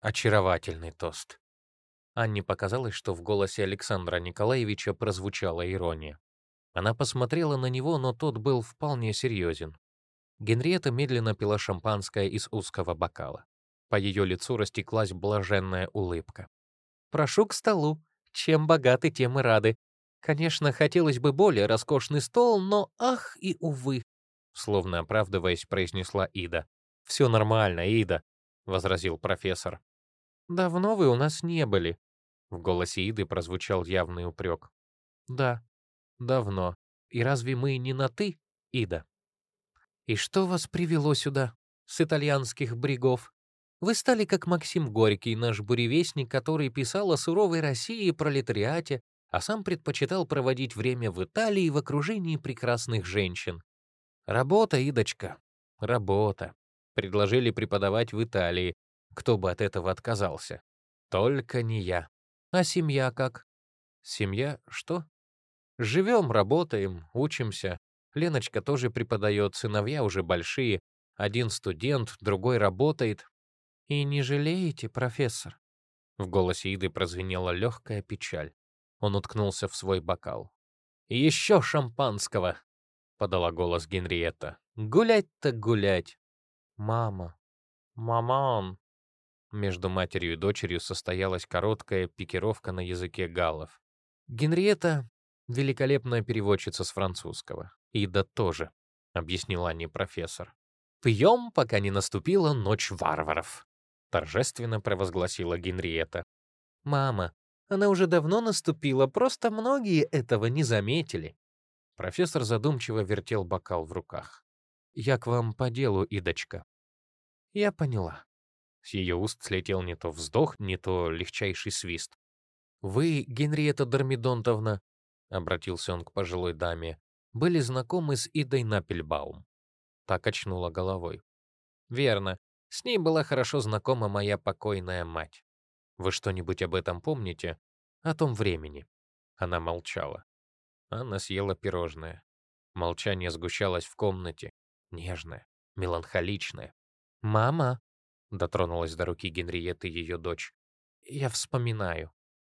Очаровательный тост. Анне показалось, что в голосе Александра Николаевича прозвучала ирония. Она посмотрела на него, но тот был вполне серьезен. Генриетта медленно пила шампанское из узкого бокала. По ее лицу растеклась блаженная улыбка. «Прошу к столу. Чем богаты, тем и рады. Конечно, хотелось бы более роскошный стол, но ах и увы, словно оправдываясь, произнесла Ида. Все нормально, Ида, возразил профессор. Давно вы у нас не были. В голосе Иды прозвучал явный упрек. Да, давно. И разве мы не на ты, Ида? И что вас привело сюда с итальянских брегов? Вы стали как Максим Горький, наш буревестник, который писал о суровой России и пролетариате, а сам предпочитал проводить время в Италии в окружении прекрасных женщин. Работа, Идочка, работа. Предложили преподавать в Италии. Кто бы от этого отказался? Только не я. А семья как? Семья что? Живем, работаем, учимся. Леночка тоже преподает, сыновья уже большие. Один студент, другой работает. И не жалеете, профессор? В голосе Иды прозвенела легкая печаль. Он уткнулся в свой бокал. «Еще шампанского!» — подала голос Генриетта. «Гулять-то гулять!» «Мама! Маман!» Между матерью и дочерью состоялась короткая пикировка на языке галлов. Генриетта — великолепная переводчица с французского. Ида тоже, — объяснила не профессор. «Пьем, пока не наступила ночь варваров», — торжественно провозгласила Генриетта. «Мама, она уже давно наступила, просто многие этого не заметили». Профессор задумчиво вертел бокал в руках. «Я к вам по делу, Идочка». «Я поняла». С ее уст слетел не то вздох, не то легчайший свист. «Вы, Генриетта Дормидонтовна», — обратился он к пожилой даме, «были знакомы с Идой Напельбаум». Так очнула головой. «Верно. С ней была хорошо знакома моя покойная мать. Вы что-нибудь об этом помните? О том времени?» Она молчала. Анна съела пирожное. Молчание сгущалось в комнате. Нежное, меланхоличное. «Мама!» — дотронулась до руки Генриетты ее дочь. «Я вспоминаю».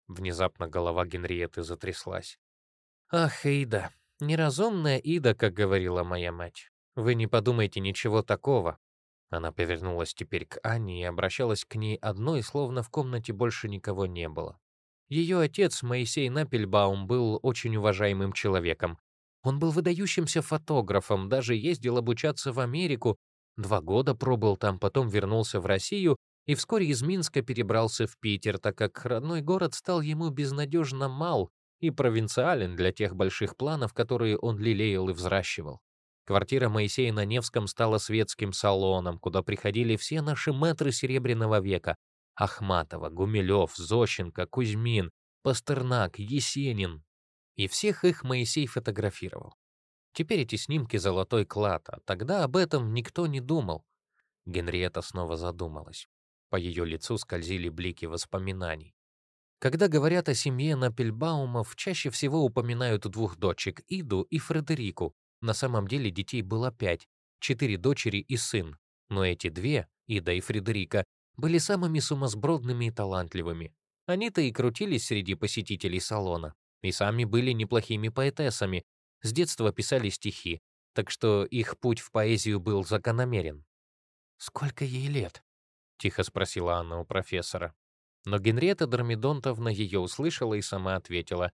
Внезапно голова Генриетты затряслась. «Ах, Ида, неразумная Ида, как говорила моя мать. Вы не подумайте ничего такого. Она повернулась теперь к Анне и обращалась к ней одной, словно в комнате больше никого не было. Ее отец, Моисей Напельбаум, был очень уважаемым человеком. Он был выдающимся фотографом, даже ездил обучаться в Америку, два года пробыл там, потом вернулся в Россию и вскоре из Минска перебрался в Питер, так как родной город стал ему безнадежно мал и провинциален для тех больших планов, которые он лелеял и взращивал. Квартира Моисея на Невском стала светским салоном, куда приходили все наши мэтры Серебряного века. Ахматова, Гумилев, Зощенко, Кузьмин, Пастернак, Есенин. И всех их Моисей фотографировал. Теперь эти снимки золотой клад, а тогда об этом никто не думал. Генриетта снова задумалась. По ее лицу скользили блики воспоминаний. Когда говорят о семье Напельбаумов, чаще всего упоминают двух дочек, Иду и Фредерику, на самом деле детей было пять, четыре дочери и сын, но эти две, Ида и Фредерика, были самыми сумасбродными и талантливыми. Они-то и крутились среди посетителей салона, и сами были неплохими поэтессами, с детства писали стихи, так что их путь в поэзию был закономерен. «Сколько ей лет?» — тихо спросила Анна у профессора. Но Генриетта Дормидонтовна ее услышала и сама ответила.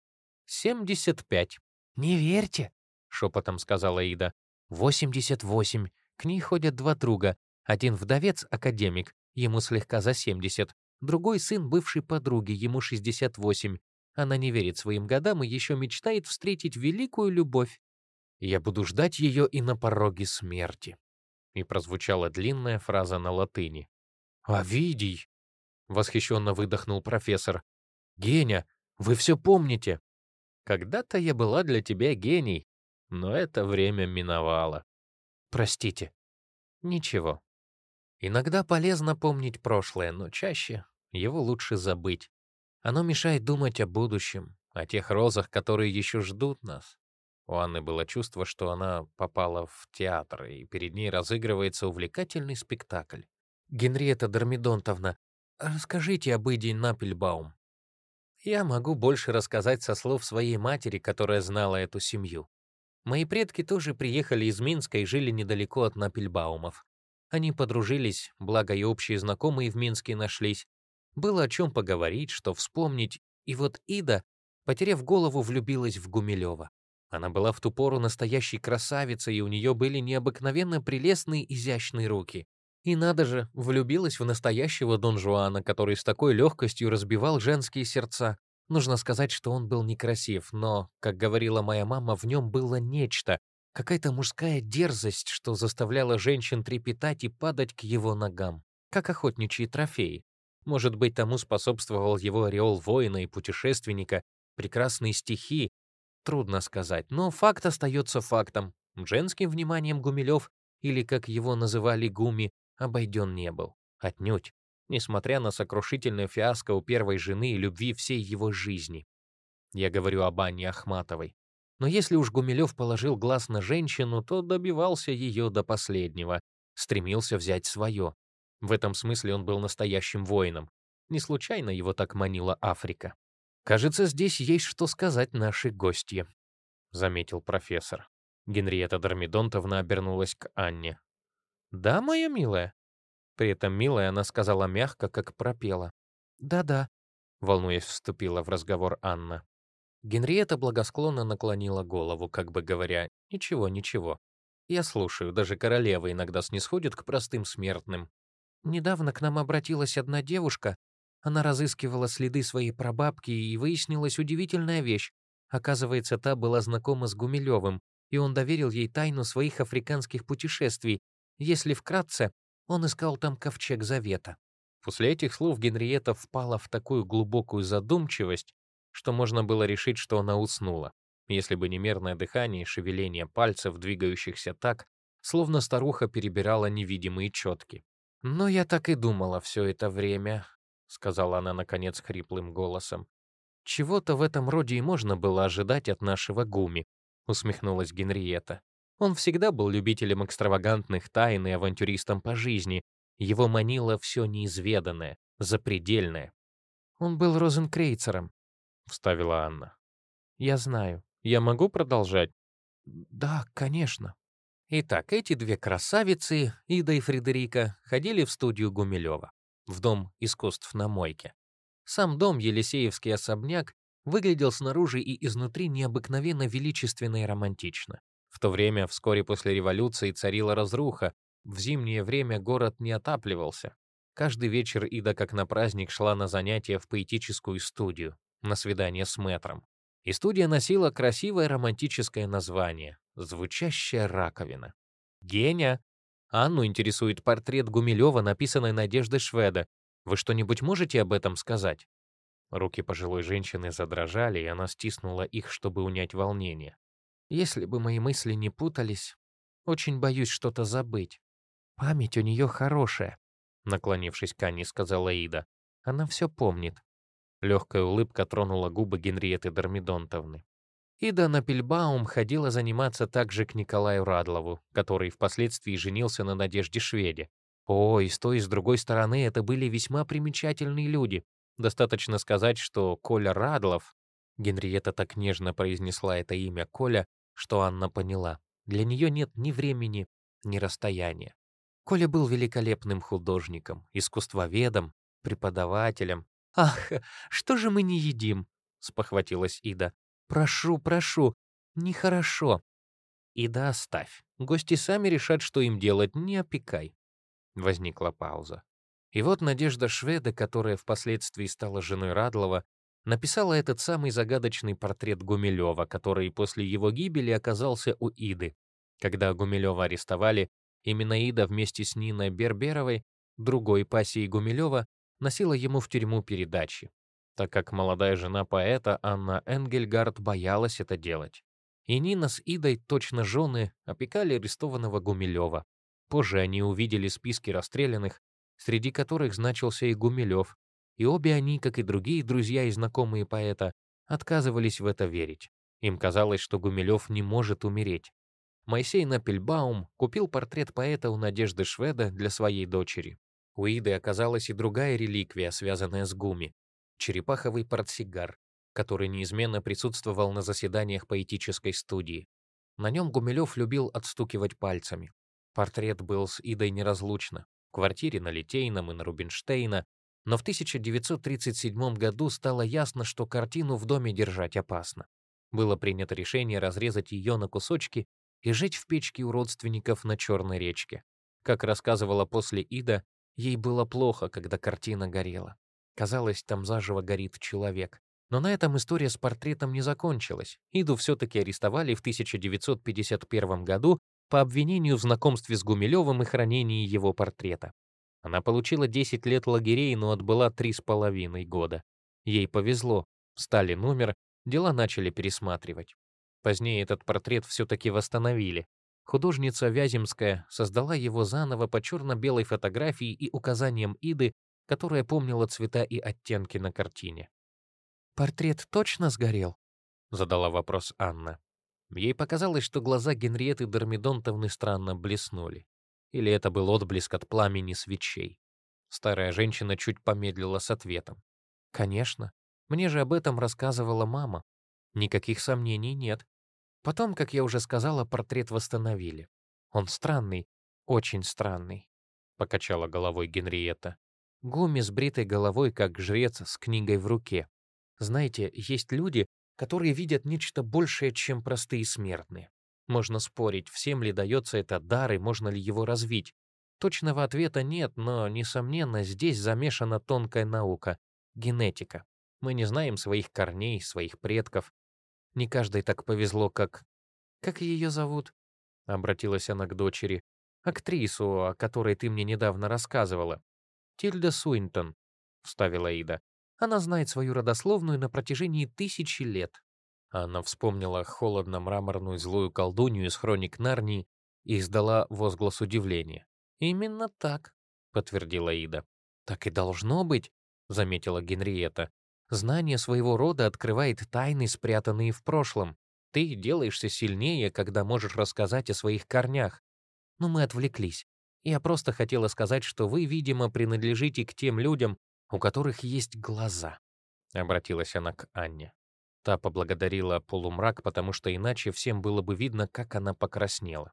«Семьдесят пять». «Не верьте», — шепотом сказала Ида. «Восемьдесят восемь. К ней ходят два друга. Один вдовец, академик, ему слегка за семьдесят. Другой сын бывшей подруги, ему шестьдесят восемь. Она не верит своим годам и еще мечтает встретить великую любовь. Я буду ждать ее и на пороге смерти». И прозвучала длинная фраза на латыни. «Овидий!» — восхищенно выдохнул профессор. «Геня, вы все помните!» «Когда-то я была для тебя гений, но это время миновало. Простите. Ничего. Иногда полезно помнить прошлое, но чаще его лучше забыть. Оно мешает думать о будущем, о тех розах, которые еще ждут нас. У Анны было чувство, что она попала в театр, и перед ней разыгрывается увлекательный спектакль. «Генриетта Дормидонтовна, расскажите об Иде Напельбаум». Я могу больше рассказать со слов своей матери, которая знала эту семью. Мои предки тоже приехали из Минска и жили недалеко от Напельбаумов. Они подружились, благо и общие знакомые в Минске нашлись. Было о чем поговорить, что вспомнить, и вот Ида потеряв голову, влюбилась в Гумилева. Она была в ту пору настоящей красавицей, и у нее были необыкновенно прелестные изящные руки. И надо же, влюбилась в настоящего Дон Жуана, который с такой легкостью разбивал женские сердца. Нужно сказать, что он был некрасив, но, как говорила моя мама, в нем было нечто, какая-то мужская дерзость, что заставляла женщин трепетать и падать к его ногам, как охотничьи трофеи. Может быть, тому способствовал его ореол воина и путешественника, прекрасные стихи, трудно сказать, но факт остается фактом. Женским вниманием Гумилев, или, как его называли Гуми, обойден не был. Отнюдь несмотря на сокрушительное фиаско у первой жены и любви всей его жизни. Я говорю об Анне Ахматовой. Но если уж Гумилев положил глаз на женщину, то добивался ее до последнего, стремился взять свое. В этом смысле он был настоящим воином. Не случайно его так манила Африка. «Кажется, здесь есть что сказать нашей гостье», — заметил профессор. Генриетта Дормидонтовна обернулась к Анне. «Да, моя милая?» При этом милая она сказала мягко, как пропела. «Да-да», — волнуясь, вступила в разговор Анна. Генриетта благосклонно наклонила голову, как бы говоря, «Ничего, ничего. Я слушаю, даже королева иногда снисходит к простым смертным. Недавно к нам обратилась одна девушка. Она разыскивала следы своей прабабки, и выяснилась удивительная вещь. Оказывается, та была знакома с Гумилевым, и он доверил ей тайну своих африканских путешествий. Если вкратце, он искал там ковчег завета. После этих слов Генриетта впала в такую глубокую задумчивость, что можно было решить, что она уснула, если бы не мерное дыхание и шевеление пальцев, двигающихся так, словно старуха перебирала невидимые четки. «Но я так и думала все это время», — сказала она, наконец, хриплым голосом. «Чего-то в этом роде и можно было ожидать от нашего Гуми», — усмехнулась Генриетта. Он всегда был любителем экстравагантных тайн и авантюристом по жизни. Его манило все неизведанное, запредельное. «Он был розенкрейцером», — вставила Анна. «Я знаю. Я могу продолжать?» «Да, конечно». Итак, эти две красавицы, Ида и Фредерика, ходили в студию Гумилева, в Дом искусств на Мойке. Сам дом, Елисеевский особняк, выглядел снаружи и изнутри необыкновенно величественно и романтично. В то время, вскоре после революции, царила разруха. В зимнее время город не отапливался. Каждый вечер Ида, как на праздник, шла на занятия в поэтическую студию, на свидание с мэтром. И студия носила красивое романтическое название «Звучащая раковина». «Геня!» Анну интересует портрет Гумилева, написанный Надеждой Шведа. Вы что-нибудь можете об этом сказать?» Руки пожилой женщины задрожали, и она стиснула их, чтобы унять волнение. Если бы мои мысли не путались, очень боюсь что-то забыть. Память у нее хорошая, наклонившись к Анне, сказала Ида. Она все помнит. Легкая улыбка тронула губы Генриеты Дормидонтовны. Ида Напельбаум ходила заниматься также к Николаю Радлову, который впоследствии женился на Надежде Шведе. О, и с той, и с другой стороны это были весьма примечательные люди. Достаточно сказать, что Коля Радлов, Генриетта так нежно произнесла это имя Коля, что Анна поняла. Для нее нет ни времени, ни расстояния. Коля был великолепным художником, искусствоведом, преподавателем. «Ах, что же мы не едим?» — спохватилась Ида. «Прошу, прошу, нехорошо». «Ида, оставь. Гости сами решат, что им делать, не опекай». Возникла пауза. И вот Надежда Шведа, которая впоследствии стала женой Радлова, написала этот самый загадочный портрет Гумилева, который после его гибели оказался у Иды. Когда Гумилева арестовали, именно Ида вместе с Ниной Берберовой, другой пассией Гумилева, носила ему в тюрьму передачи, так как молодая жена поэта Анна Энгельгард боялась это делать. И Нина с Идой, точно жены, опекали арестованного Гумилева. Позже они увидели списки расстрелянных, среди которых значился и Гумилев, и обе они, как и другие друзья и знакомые поэта, отказывались в это верить. Им казалось, что Гумилев не может умереть. Моисей Напельбаум купил портрет поэта у Надежды Шведа для своей дочери. У Иды оказалась и другая реликвия, связанная с Гуми — черепаховый портсигар, который неизменно присутствовал на заседаниях поэтической студии. На нем Гумилев любил отстукивать пальцами. Портрет был с Идой неразлучно. В квартире на Литейном и на Рубинштейна Но в 1937 году стало ясно, что картину в доме держать опасно. Было принято решение разрезать ее на кусочки и жечь в печке у родственников на Черной речке. Как рассказывала после Ида, ей было плохо, когда картина горела. Казалось, там заживо горит человек. Но на этом история с портретом не закончилась. Иду все-таки арестовали в 1951 году по обвинению в знакомстве с Гумилевым и хранении его портрета. Она получила 10 лет лагерей, но отбыла три с половиной года. Ей повезло. Сталин умер, дела начали пересматривать. Позднее этот портрет все-таки восстановили. Художница Вяземская создала его заново по черно-белой фотографии и указаниям Иды, которая помнила цвета и оттенки на картине. «Портрет точно сгорел?» — задала вопрос Анна. Ей показалось, что глаза Генриеты Дормидонтовны странно блеснули. Или это был отблеск от пламени свечей. Старая женщина чуть помедлила с ответом. «Конечно. Мне же об этом рассказывала мама. Никаких сомнений нет. Потом, как я уже сказала, портрет восстановили. Он странный, очень странный», — покачала головой Генриетта. Гуми с бритой головой, как жрец с книгой в руке. Знаете, есть люди, которые видят нечто большее, чем простые смертные. Можно спорить, всем ли дается это дар и можно ли его развить. Точного ответа нет, но, несомненно, здесь замешана тонкая наука — генетика. Мы не знаем своих корней, своих предков. Не каждой так повезло, как... «Как ее зовут?» — обратилась она к дочери. «Актрису, о которой ты мне недавно рассказывала». «Тильда Суинтон», — вставила Ида. «Она знает свою родословную на протяжении тысячи лет. Она вспомнила холодно-мраморную злую колдунью из хроник Нарнии и издала возглас удивления. «Именно так», — подтвердила Ида. «Так и должно быть», — заметила Генриетта. «Знание своего рода открывает тайны, спрятанные в прошлом. Ты делаешься сильнее, когда можешь рассказать о своих корнях. Но мы отвлеклись. Я просто хотела сказать, что вы, видимо, принадлежите к тем людям, у которых есть глаза», — обратилась она к Анне. Та поблагодарила полумрак, потому что иначе всем было бы видно, как она покраснела.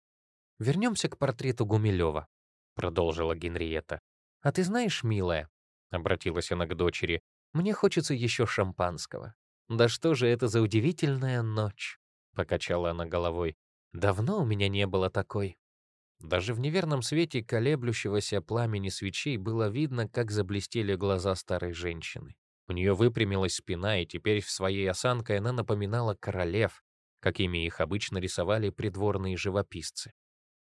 «Вернемся к портрету Гумилева», — продолжила Генриетта. «А ты знаешь, милая», — обратилась она к дочери, «мне хочется еще шампанского». «Да что же это за удивительная ночь?» — покачала она головой. «Давно у меня не было такой». Даже в неверном свете колеблющегося пламени свечей было видно, как заблестели глаза старой женщины. У нее выпрямилась спина, и теперь в своей осанкой она напоминала королев, какими их обычно рисовали придворные живописцы.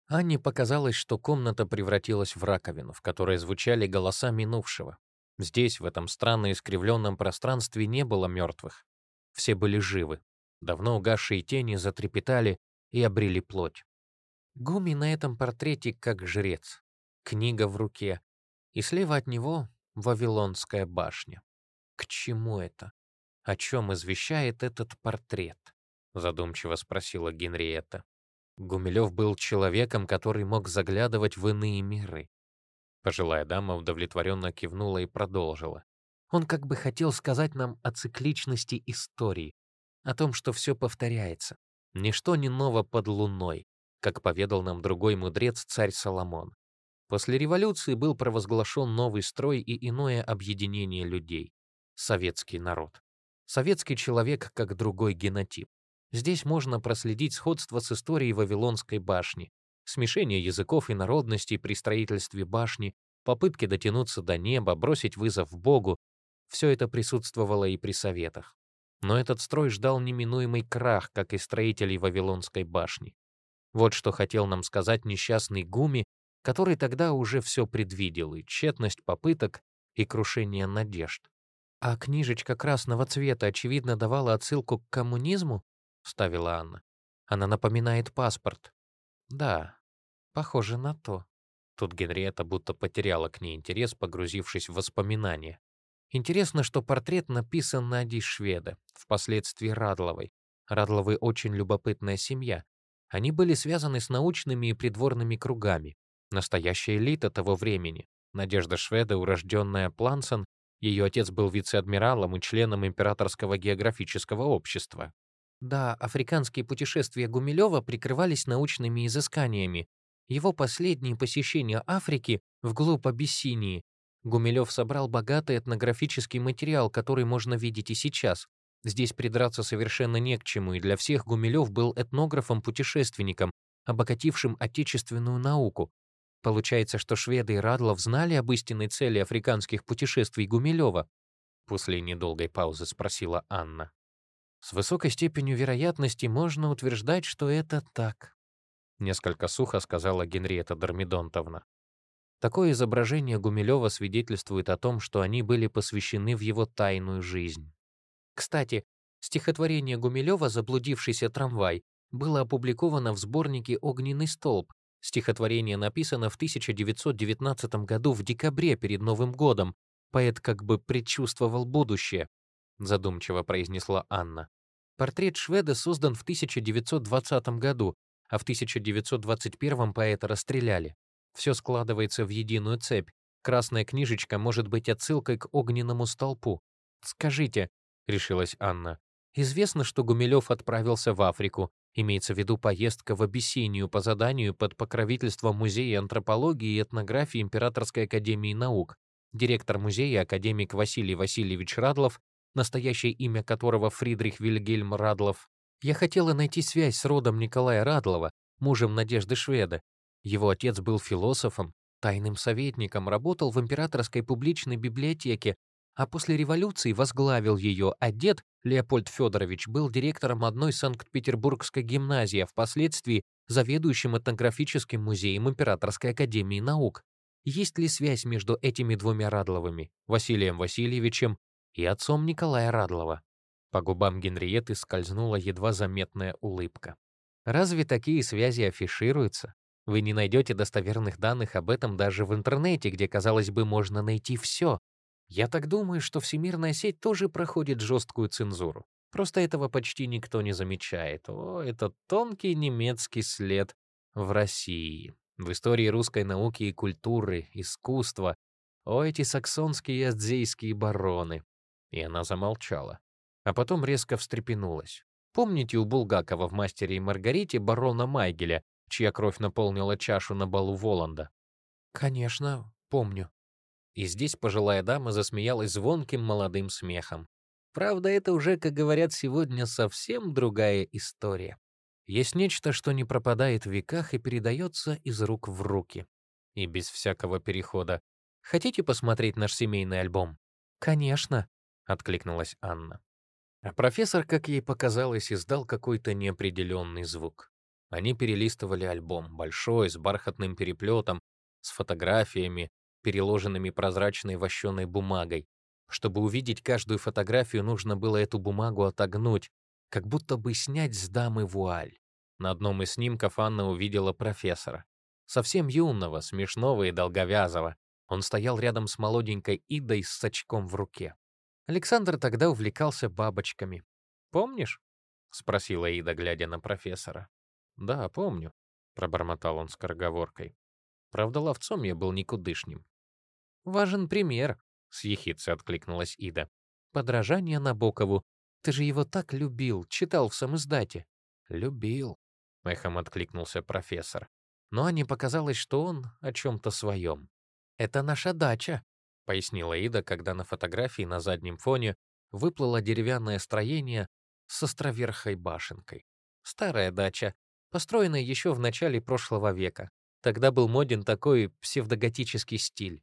Анне показалось, что комната превратилась в раковину, в которой звучали голоса минувшего. Здесь, в этом странно искривленном пространстве, не было мертвых. Все были живы. Давно угасшие тени затрепетали и обрели плоть. Гуми на этом портрете как жрец. Книга в руке. И слева от него — Вавилонская башня. К чему это? О чем извещает этот портрет? Задумчиво спросила Генриетта. Гумилев был человеком, который мог заглядывать в иные миры. Пожилая дама удовлетворенно кивнула и продолжила. Он как бы хотел сказать нам о цикличности истории, о том, что все повторяется. Ничто не ново под луной, как поведал нам другой мудрец царь Соломон. После революции был провозглашен новый строй и иное объединение людей советский народ. Советский человек как другой генотип. Здесь можно проследить сходство с историей Вавилонской башни, смешение языков и народностей при строительстве башни, попытки дотянуться до неба, бросить вызов Богу. Все это присутствовало и при советах. Но этот строй ждал неминуемый крах, как и строителей Вавилонской башни. Вот что хотел нам сказать несчастный Гуми, который тогда уже все предвидел, и тщетность попыток, и крушение надежд. «А книжечка красного цвета, очевидно, давала отсылку к коммунизму?» — вставила Анна. «Она напоминает паспорт». «Да, похоже на то». Тут Генриетта будто потеряла к ней интерес, погрузившись в воспоминания. Интересно, что портрет написан Нади Шведа, впоследствии Радловой. Радловы очень любопытная семья. Они были связаны с научными и придворными кругами. Настоящая элита того времени. Надежда Шведа, урожденная Плансон, ее отец был вице-адмиралом и членом Императорского географического общества. Да, африканские путешествия Гумилева прикрывались научными изысканиями. Его последние посещения Африки вглубь Абиссинии Гумилев собрал богатый этнографический материал, который можно видеть и сейчас. Здесь придраться совершенно не к чему, и для всех Гумилев был этнографом-путешественником, обогатившим отечественную науку. Получается, что шведы и Радлов знали об истинной цели африканских путешествий Гумилева? После недолгой паузы спросила Анна. С высокой степенью вероятности можно утверждать, что это так. Несколько сухо сказала Генриетта Дормидонтовна. Такое изображение Гумилева свидетельствует о том, что они были посвящены в его тайную жизнь. Кстати, стихотворение Гумилева «Заблудившийся трамвай» было опубликовано в сборнике «Огненный столб». Стихотворение написано в 1919 году в декабре перед Новым годом. Поэт как бы предчувствовал будущее, задумчиво произнесла Анна. Портрет шведа создан в 1920 году, а в 1921 поэта расстреляли. Все складывается в единую цепь. Красная книжечка может быть отсылкой к огненному столпу. Скажите, — решилась Анна. «Известно, что Гумилев отправился в Африку. Имеется в виду поездка в Абиссинию по заданию под покровительством Музея антропологии и этнографии Императорской академии наук. Директор музея, академик Василий Васильевич Радлов, настоящее имя которого Фридрих Вильгельм Радлов. Я хотела найти связь с родом Николая Радлова, мужем Надежды Шведа. Его отец был философом, тайным советником, работал в Императорской публичной библиотеке, а после революции возглавил ее, а дед, Леопольд Федорович, был директором одной Санкт-Петербургской гимназии, а впоследствии заведующим этнографическим музеем Императорской академии наук. Есть ли связь между этими двумя Радловыми, Василием Васильевичем и отцом Николая Радлова? По губам Генриетты скользнула едва заметная улыбка. Разве такие связи афишируются? Вы не найдете достоверных данных об этом даже в интернете, где, казалось бы, можно найти все, я так думаю, что всемирная сеть тоже проходит жесткую цензуру. Просто этого почти никто не замечает. О, это тонкий немецкий след в России. В истории русской науки и культуры, искусства. О, эти саксонские и адзейские бароны. И она замолчала. А потом резко встрепенулась. Помните у Булгакова в «Мастере и Маргарите» барона Майгеля, чья кровь наполнила чашу на балу Воланда? «Конечно, помню», и здесь пожилая дама засмеялась звонким молодым смехом. Правда, это уже, как говорят сегодня, совсем другая история. Есть нечто, что не пропадает в веках и передается из рук в руки. И без всякого перехода. Хотите посмотреть наш семейный альбом? «Конечно», — откликнулась Анна. А профессор, как ей показалось, издал какой-то неопределенный звук. Они перелистывали альбом, большой, с бархатным переплетом, с фотографиями, переложенными прозрачной вощеной бумагой. Чтобы увидеть каждую фотографию, нужно было эту бумагу отогнуть, как будто бы снять с дамы вуаль. На одном из снимков Анна увидела профессора. Совсем юного, смешного и долговязого. Он стоял рядом с молоденькой Идой с сачком в руке. Александр тогда увлекался бабочками. «Помнишь?» — спросила Ида, глядя на профессора. «Да, помню», — пробормотал он скороговоркой. Правда, ловцом я был никудышним. «Важен пример», — с ехицей откликнулась Ида. «Подражание Набокову. Ты же его так любил, читал в самоиздате». «Любил», — эхом откликнулся профессор. Но Ане показалось, что он о чем-то своем. «Это наша дача», — пояснила Ида, когда на фотографии на заднем фоне выплыло деревянное строение с островерхой башенкой. Старая дача, построенная еще в начале прошлого века. Тогда был моден такой псевдоготический стиль.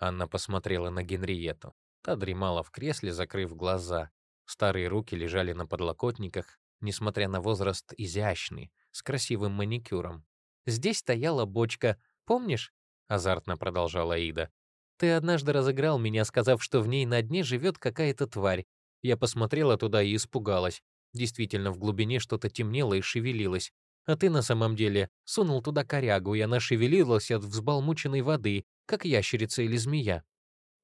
Анна посмотрела на Генриету. Та дремала в кресле, закрыв глаза. Старые руки лежали на подлокотниках, несмотря на возраст изящный, с красивым маникюром. «Здесь стояла бочка, помнишь?» — азартно продолжала Ида. «Ты однажды разыграл меня, сказав, что в ней на дне живет какая-то тварь. Я посмотрела туда и испугалась. Действительно, в глубине что-то темнело и шевелилось. А ты на самом деле сунул туда корягу, и она шевелилась от взбалмученной воды, как ящерица или змея.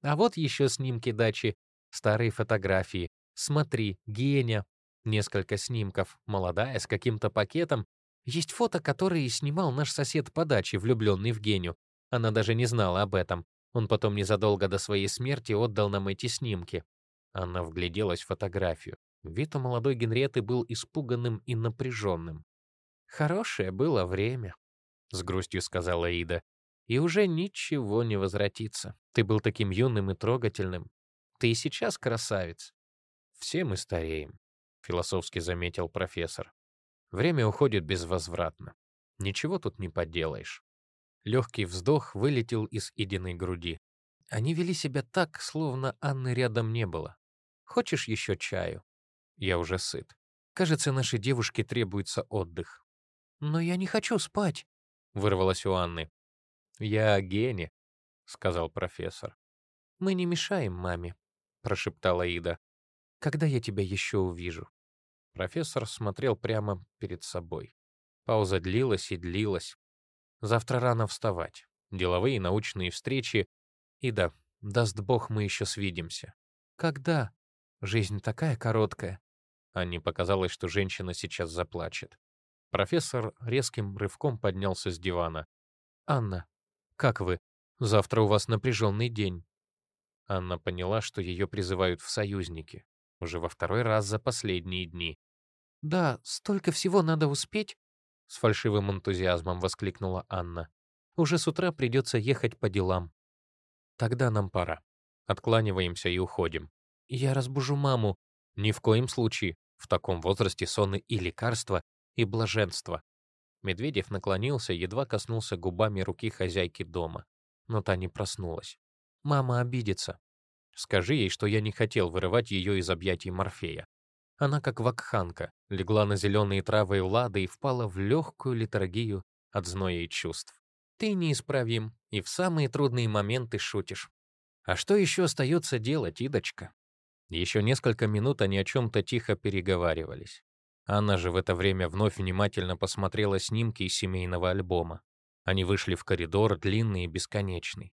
А вот еще снимки дачи, старые фотографии. Смотри, Геня. Несколько снимков, молодая, с каким-то пакетом. Есть фото, которые снимал наш сосед по даче, влюбленный в Геню. Она даже не знала об этом. Он потом незадолго до своей смерти отдал нам эти снимки. Она вгляделась в фотографию. Вид у молодой Генриетты был испуганным и напряженным. «Хорошее было время», — с грустью сказала Ида. и уже ничего не возвратится. Ты был таким юным и трогательным. Ты и сейчас красавец. Все мы стареем, философски заметил профессор. Время уходит безвозвратно. Ничего тут не поделаешь. Легкий вздох вылетел из Идиной груди. Они вели себя так, словно Анны рядом не было. Хочешь еще чаю? Я уже сыт. Кажется, нашей девушке требуется отдых. Но я не хочу спать, вырвалось у Анны. Я гений, сказал профессор. Мы не мешаем маме, прошептала Ида. Когда я тебя еще увижу? Профессор смотрел прямо перед собой. Пауза длилась и длилась. Завтра рано вставать. Деловые и научные встречи. И да, даст бог, мы еще свидимся. Когда? Жизнь такая короткая. Анне показалось, что женщина сейчас заплачет. Профессор резким рывком поднялся с дивана. «Анна, как вы? Завтра у вас напряженный день». Анна поняла, что ее призывают в союзники. Уже во второй раз за последние дни. «Да, столько всего надо успеть!» С фальшивым энтузиазмом воскликнула Анна. «Уже с утра придется ехать по делам». «Тогда нам пора. Откланиваемся и уходим». «Я разбужу маму». «Ни в коем случае. В таком возрасте сонны и лекарства, и блаженство». Медведев наклонился, едва коснулся губами руки хозяйки дома. Но та не проснулась. «Мама обидится. Скажи ей, что я не хотел вырывать ее из объятий Морфея. Она, как вакханка, легла на зеленые травы и лады и впала в легкую литургию от зноя и чувств. Ты неисправим, и в самые трудные моменты шутишь. А что еще остается делать, Идочка? Еще несколько минут они о чем-то тихо переговаривались. Анна же в это время вновь внимательно посмотрела снимки из семейного альбома. Они вышли в коридор, длинный и бесконечный.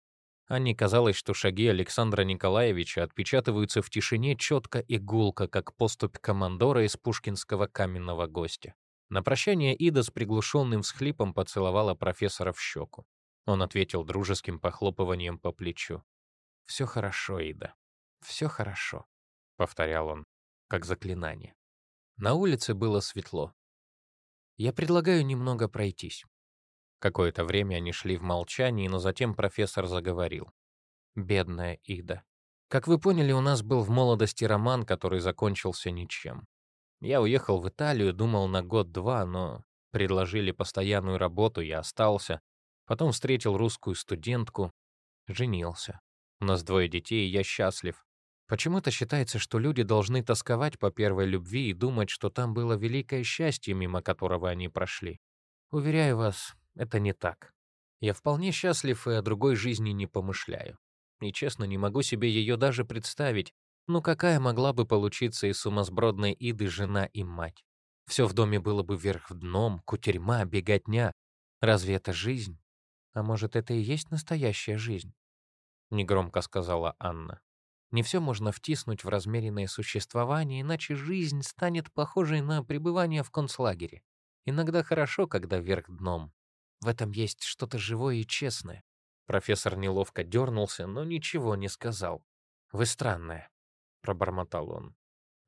Анне казалось, что шаги Александра Николаевича отпечатываются в тишине четко и гулко, как поступь командора из пушкинского каменного гостя. На прощание Ида с приглушенным всхлипом поцеловала профессора в щеку. Он ответил дружеским похлопыванием по плечу. «Все хорошо, Ида, все хорошо», — повторял он, как заклинание. На улице было светло. «Я предлагаю немного пройтись. Какое-то время они шли в молчании, но затем профессор заговорил. «Бедная Ида. Как вы поняли, у нас был в молодости роман, который закончился ничем. Я уехал в Италию, думал на год-два, но предложили постоянную работу, я остался. Потом встретил русскую студентку, женился. У нас двое детей, я счастлив. Почему-то считается, что люди должны тосковать по первой любви и думать, что там было великое счастье, мимо которого они прошли. Уверяю вас, это не так. Я вполне счастлив и о другой жизни не помышляю. И честно, не могу себе ее даже представить. Ну какая могла бы получиться из сумасбродной Иды жена и мать? Все в доме было бы вверх дном, кутерьма, беготня. Разве это жизнь? А может, это и есть настоящая жизнь? Негромко сказала Анна. Не все можно втиснуть в размеренное существование, иначе жизнь станет похожей на пребывание в концлагере. Иногда хорошо, когда вверх дном, в этом есть что-то живое и честное. Профессор неловко дернулся, но ничего не сказал. «Вы странная», — пробормотал он.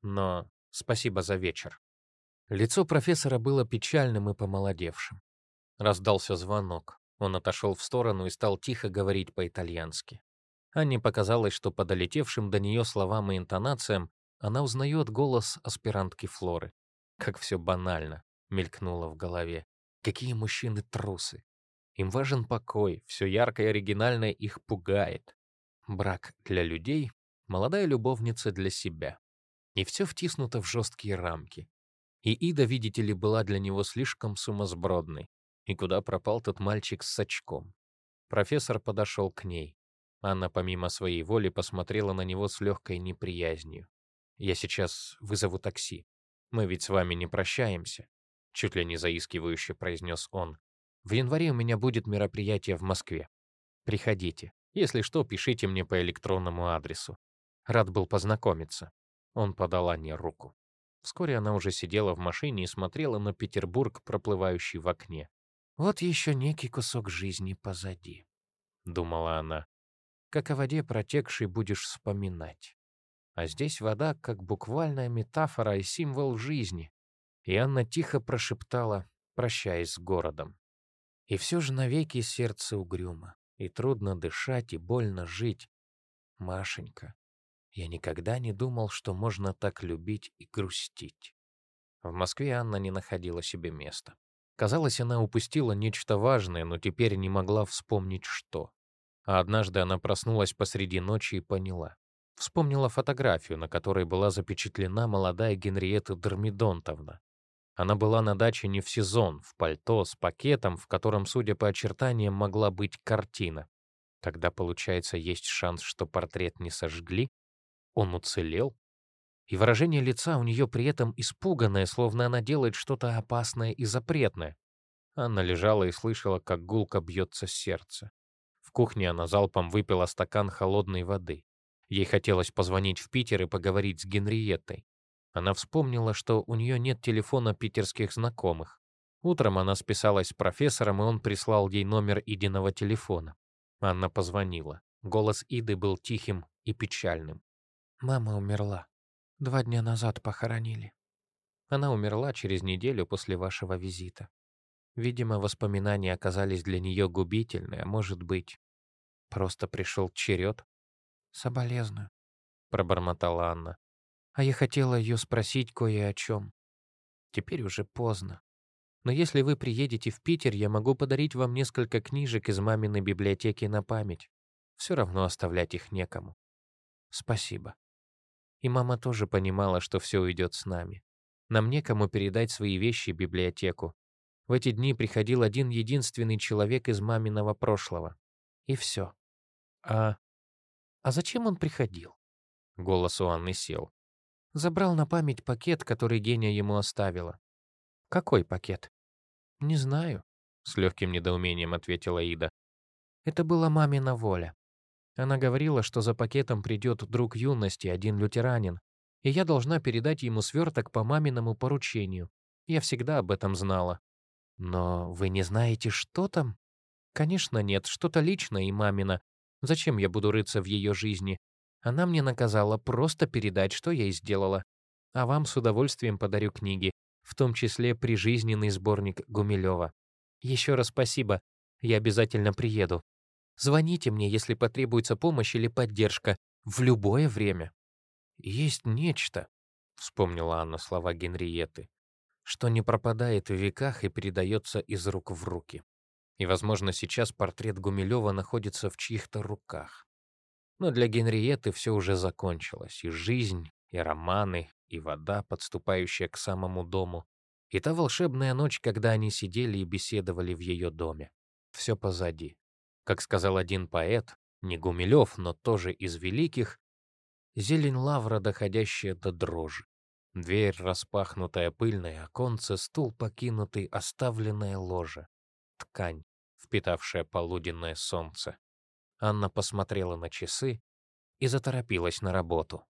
«Но спасибо за вечер». Лицо профессора было печальным и помолодевшим. Раздался звонок. Он отошел в сторону и стал тихо говорить по-итальянски. Анне показалось, что по долетевшим до нее словам и интонациям она узнает голос аспирантки Флоры. Как все банально, мелькнуло в голове. Какие мужчины трусы. Им важен покой, все яркое и оригинальное их пугает. Брак для людей, молодая любовница для себя. И все втиснуто в жесткие рамки. И Ида, видите ли, была для него слишком сумасбродной. И куда пропал тот мальчик с очком? Профессор подошел к ней. Анна, помимо своей воли, посмотрела на него с легкой неприязнью. «Я сейчас вызову такси. Мы ведь с вами не прощаемся чуть ли не заискивающе произнес он. В январе у меня будет мероприятие в Москве. Приходите. Если что, пишите мне по электронному адресу. Рад был познакомиться. Он подал Анне руку. Вскоре она уже сидела в машине и смотрела на Петербург, проплывающий в окне. «Вот еще некий кусок жизни позади», — думала она. «Как о воде протекшей будешь вспоминать. А здесь вода как буквальная метафора и символ жизни, и Анна тихо прошептала, прощаясь с городом. И все же навеки сердце угрюмо, и трудно дышать, и больно жить. Машенька, я никогда не думал, что можно так любить и грустить. В Москве Анна не находила себе места. Казалось, она упустила нечто важное, но теперь не могла вспомнить, что. А однажды она проснулась посреди ночи и поняла. Вспомнила фотографию, на которой была запечатлена молодая Генриетта Дормидонтовна. Она была на даче не в сезон, в пальто, с пакетом, в котором, судя по очертаниям, могла быть картина. Тогда, получается, есть шанс, что портрет не сожгли? Он уцелел? И выражение лица у нее при этом испуганное, словно она делает что-то опасное и запретное. Анна лежала и слышала, как гулко бьется сердце. Кухне она залпом выпила стакан холодной воды. Ей хотелось позвонить в Питер и поговорить с Генриеттой. Она вспомнила, что у нее нет телефона питерских знакомых. Утром она списалась с профессором, и он прислал ей номер Идиного телефона. Анна позвонила. Голос Иды был тихим и печальным. «Мама умерла. Два дня назад похоронили. Она умерла через неделю после вашего визита. Видимо, воспоминания оказались для нее губительны, а может быть, просто пришел черед «Соболезную», — пробормотала Анна. «А я хотела ее спросить кое о чем. Теперь уже поздно. Но если вы приедете в Питер, я могу подарить вам несколько книжек из маминой библиотеки на память. Все равно оставлять их некому. Спасибо». И мама тоже понимала, что все уйдет с нами. Нам некому передать свои вещи в библиотеку. В эти дни приходил один единственный человек из маминого прошлого. И все. А «А зачем он приходил?» Голос у Анны сел. Забрал на память пакет, который Геня ему оставила. «Какой пакет?» «Не знаю», — с легким недоумением ответила Ида. «Это была мамина воля. Она говорила, что за пакетом придет друг юности, один лютеранин, и я должна передать ему сверток по маминому поручению. Я всегда об этом знала. Но вы не знаете, что там? Конечно, нет, что-то личное и мамино, Зачем я буду рыться в ее жизни? Она мне наказала просто передать, что я и сделала. А вам с удовольствием подарю книги, в том числе прижизненный сборник Гумилева. Еще раз спасибо. Я обязательно приеду. Звоните мне, если потребуется помощь или поддержка. В любое время. Есть нечто, — вспомнила Анна слова Генриетты, что не пропадает в веках и передается из рук в руки. И, возможно, сейчас портрет Гумилева находится в чьих-то руках. Но для Генриетты все уже закончилось. И жизнь, и романы, и вода, подступающая к самому дому, и та волшебная ночь, когда они сидели и беседовали в ее доме. Все позади. Как сказал один поэт, не Гумилев, но тоже из великих, зелень лавра, доходящая до дрожи. Дверь распахнутая, пыльная, оконце, стул покинутый, оставленное ложе ткань, впитавшая полуденное солнце. Анна посмотрела на часы и заторопилась на работу.